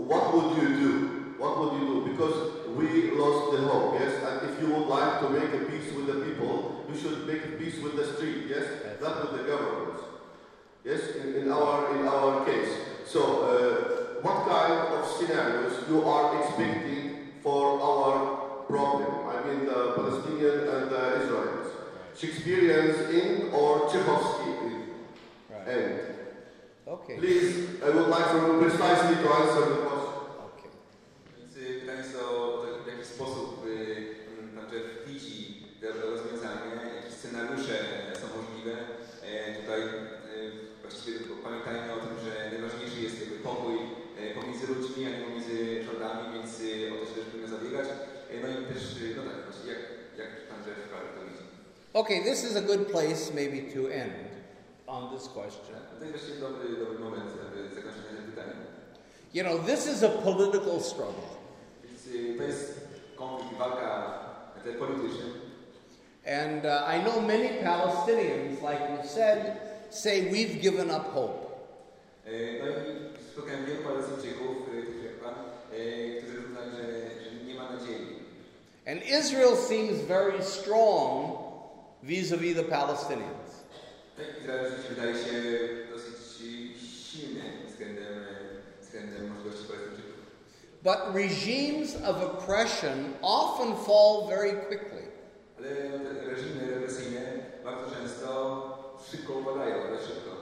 what would you do? What would you do? Because we lost the hope, yes, and if you would like to make a peace with the people, you should make a peace with the street, yes, not with the government. Yes, in, in our in our case. So, uh, what kind of scenarios you are expecting for our problem? I mean, the Palestinian and the Israelis. Shakespearean's in or Tchaikovsky in? Right. And Okay. please, I would like for you precisely to answer the question. Okay. Więc y, pytanie jest o to, w jaki sposób y, m, pan Jeff widzi te rozwiązanie, jakie scenariusze są możliwe. E, tutaj e, właściwie pamiętajmy o tym, że najważniejszy jest jakby pokój e, pomiędzy ludźmi, a nie pomiędzy rządami, więc y, o to się też powinno zabiegać. E, no i też, y, no tak, jak, jak pan Jeff Carter to widzi. Okay, this is a good place maybe to end on this question. To jest właściwie dobry, dobry moment, aby zakończyć na tym. You know, this is a political struggle. To jest konflikt, walka polityczna. And uh, I know many Palestinians, like we said, say we've given up hope. No i spotkałem wielu Palestyńczyków, jak Pan, którzy uznali, że, że nie ma nadziei. And Israel seems very strong vis a vis the Palestinians. Tak, Izrael rzeczywiście wydaje się dosyć silny względem, względem możliwości Palestyńczyków. But regimes of oppression often fall very quickly. Ale reżimy represyjne bardzo często szybko upadają, ale szybko.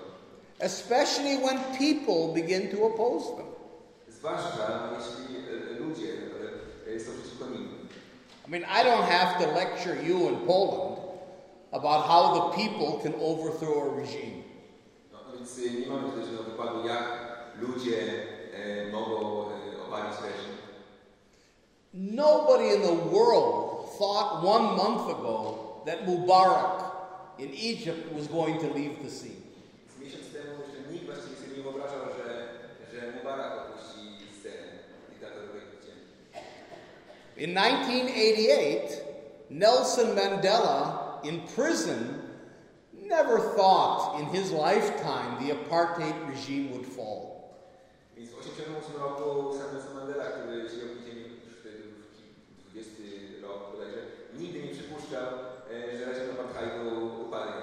especially when people begin to oppose them. Zwłaszcza jeśli ludzie są przeciwko nim. I mean, I don't have to lecture you in Poland about how the people can overthrow a regime. No, no więc e, nie mamy tutaj żadnego wykładu, jak ludzie e, mogą e, obalić reżim. Nobody in the world thought one month ago that Mubarak in Egypt was going to leave the scene. Z miesiąc temu jeszcze nikt właściwie sobie nie wyobrażał, że, że Mubarak opuści scenę dyktator w Egipcie. In 1988, Nelson Mandela in prison never thought in his lifetime the apartheid regime would fall. Więc 1988 roku sam Mandela, który siedział w więzieniu wtedy w 20 rok bodajże, nigdy nie przypuszczał, e, eh, że reżim apartheidu upadnie.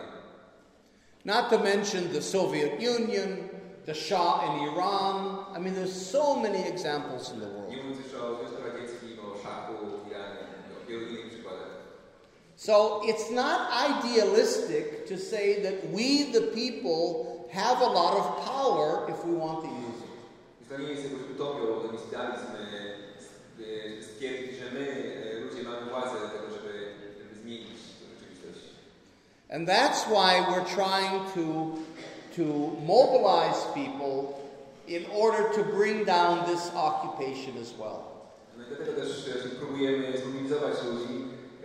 Not to mention the Soviet Union, the Shah in Iran. I mean, there's so many examples in the world. Nie mówiąc już o Związku Radzieckim, o szachu w Iranie, o wielu innych przykładach. So it's not idealistic to say that we, the people, have a lot of power if we want to use it. Więc to nie jest jakoś utopią, to nie jest idealizm stwierdzić, że my, ludzie, mamy władzę do tego, żeby, żeby zmienić rzeczywistość. And that's why we're trying to, to mobilize people in order to bring down this occupation as well. Dlatego też próbujemy zmobilizować ludzi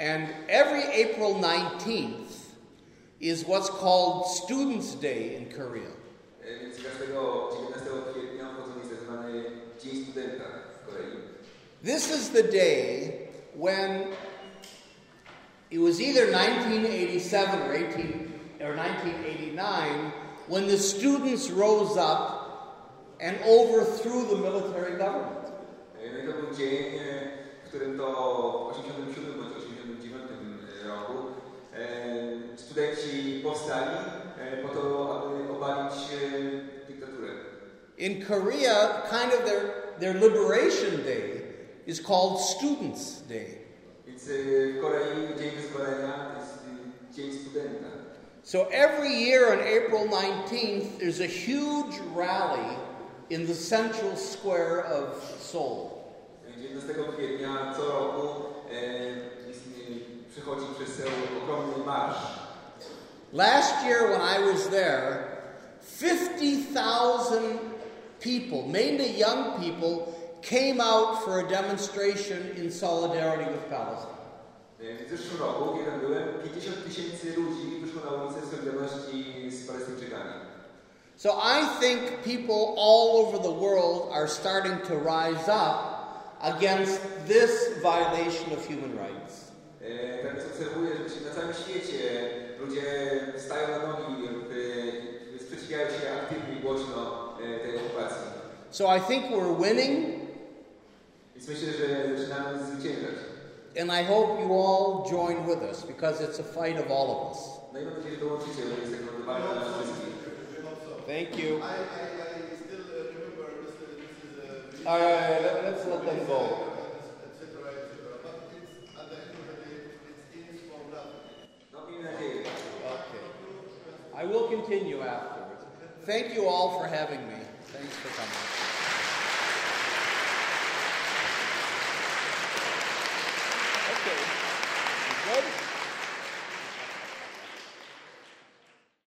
And every April 19th is what's called Students' Day in Korea. E, Więc każdego 19 kwietnia obchodzony jest tak zwany Dzień Studenta w Korei. This is the day when it was either 1987 or 18 or 1989 when the students rose up and overthrew the military government roku. Studenci powstali po to, aby obalić dyktaturę. In Korea, kind of their, their liberation day is called Students' Day. Korei Dzień Wyzwolenia jest Dzień Studenta. So every year on April 19th, there's a huge rally in the central square of Seoul. 19 kwietnia co roku Last year, when I was there, 50,000 people, mainly young people, came out for a demonstration in solidarity with Palestine. W zeszłym roku, kiedy byłem, 50 tysięcy ludzi wyszło na ulicę w Solidarności z Palestyńczykami. So I think people all over the world are starting to rise up against this violation of human rights. E, Tak więc obserwuję, że się na całym świecie ludzie stają na nogi, sprzeciwiają się aktywnie i głośno tej okupacji. So I think we're winning, Więc myślę, że zaczynamy zwyciężać. and I hope you all join with us because it's a fight of all of us. No i mam nadzieję, że dołączycie, bo jest taka walka na nas wszystkich. Thank you. I, I, I still remember this, this is uh, All right, let- let's let them go. etc. etc. But it's at the end of the day, it's in for nothing. Okay. I will continue afterwards. Thank you all for having me. Thanks for coming. Okay. The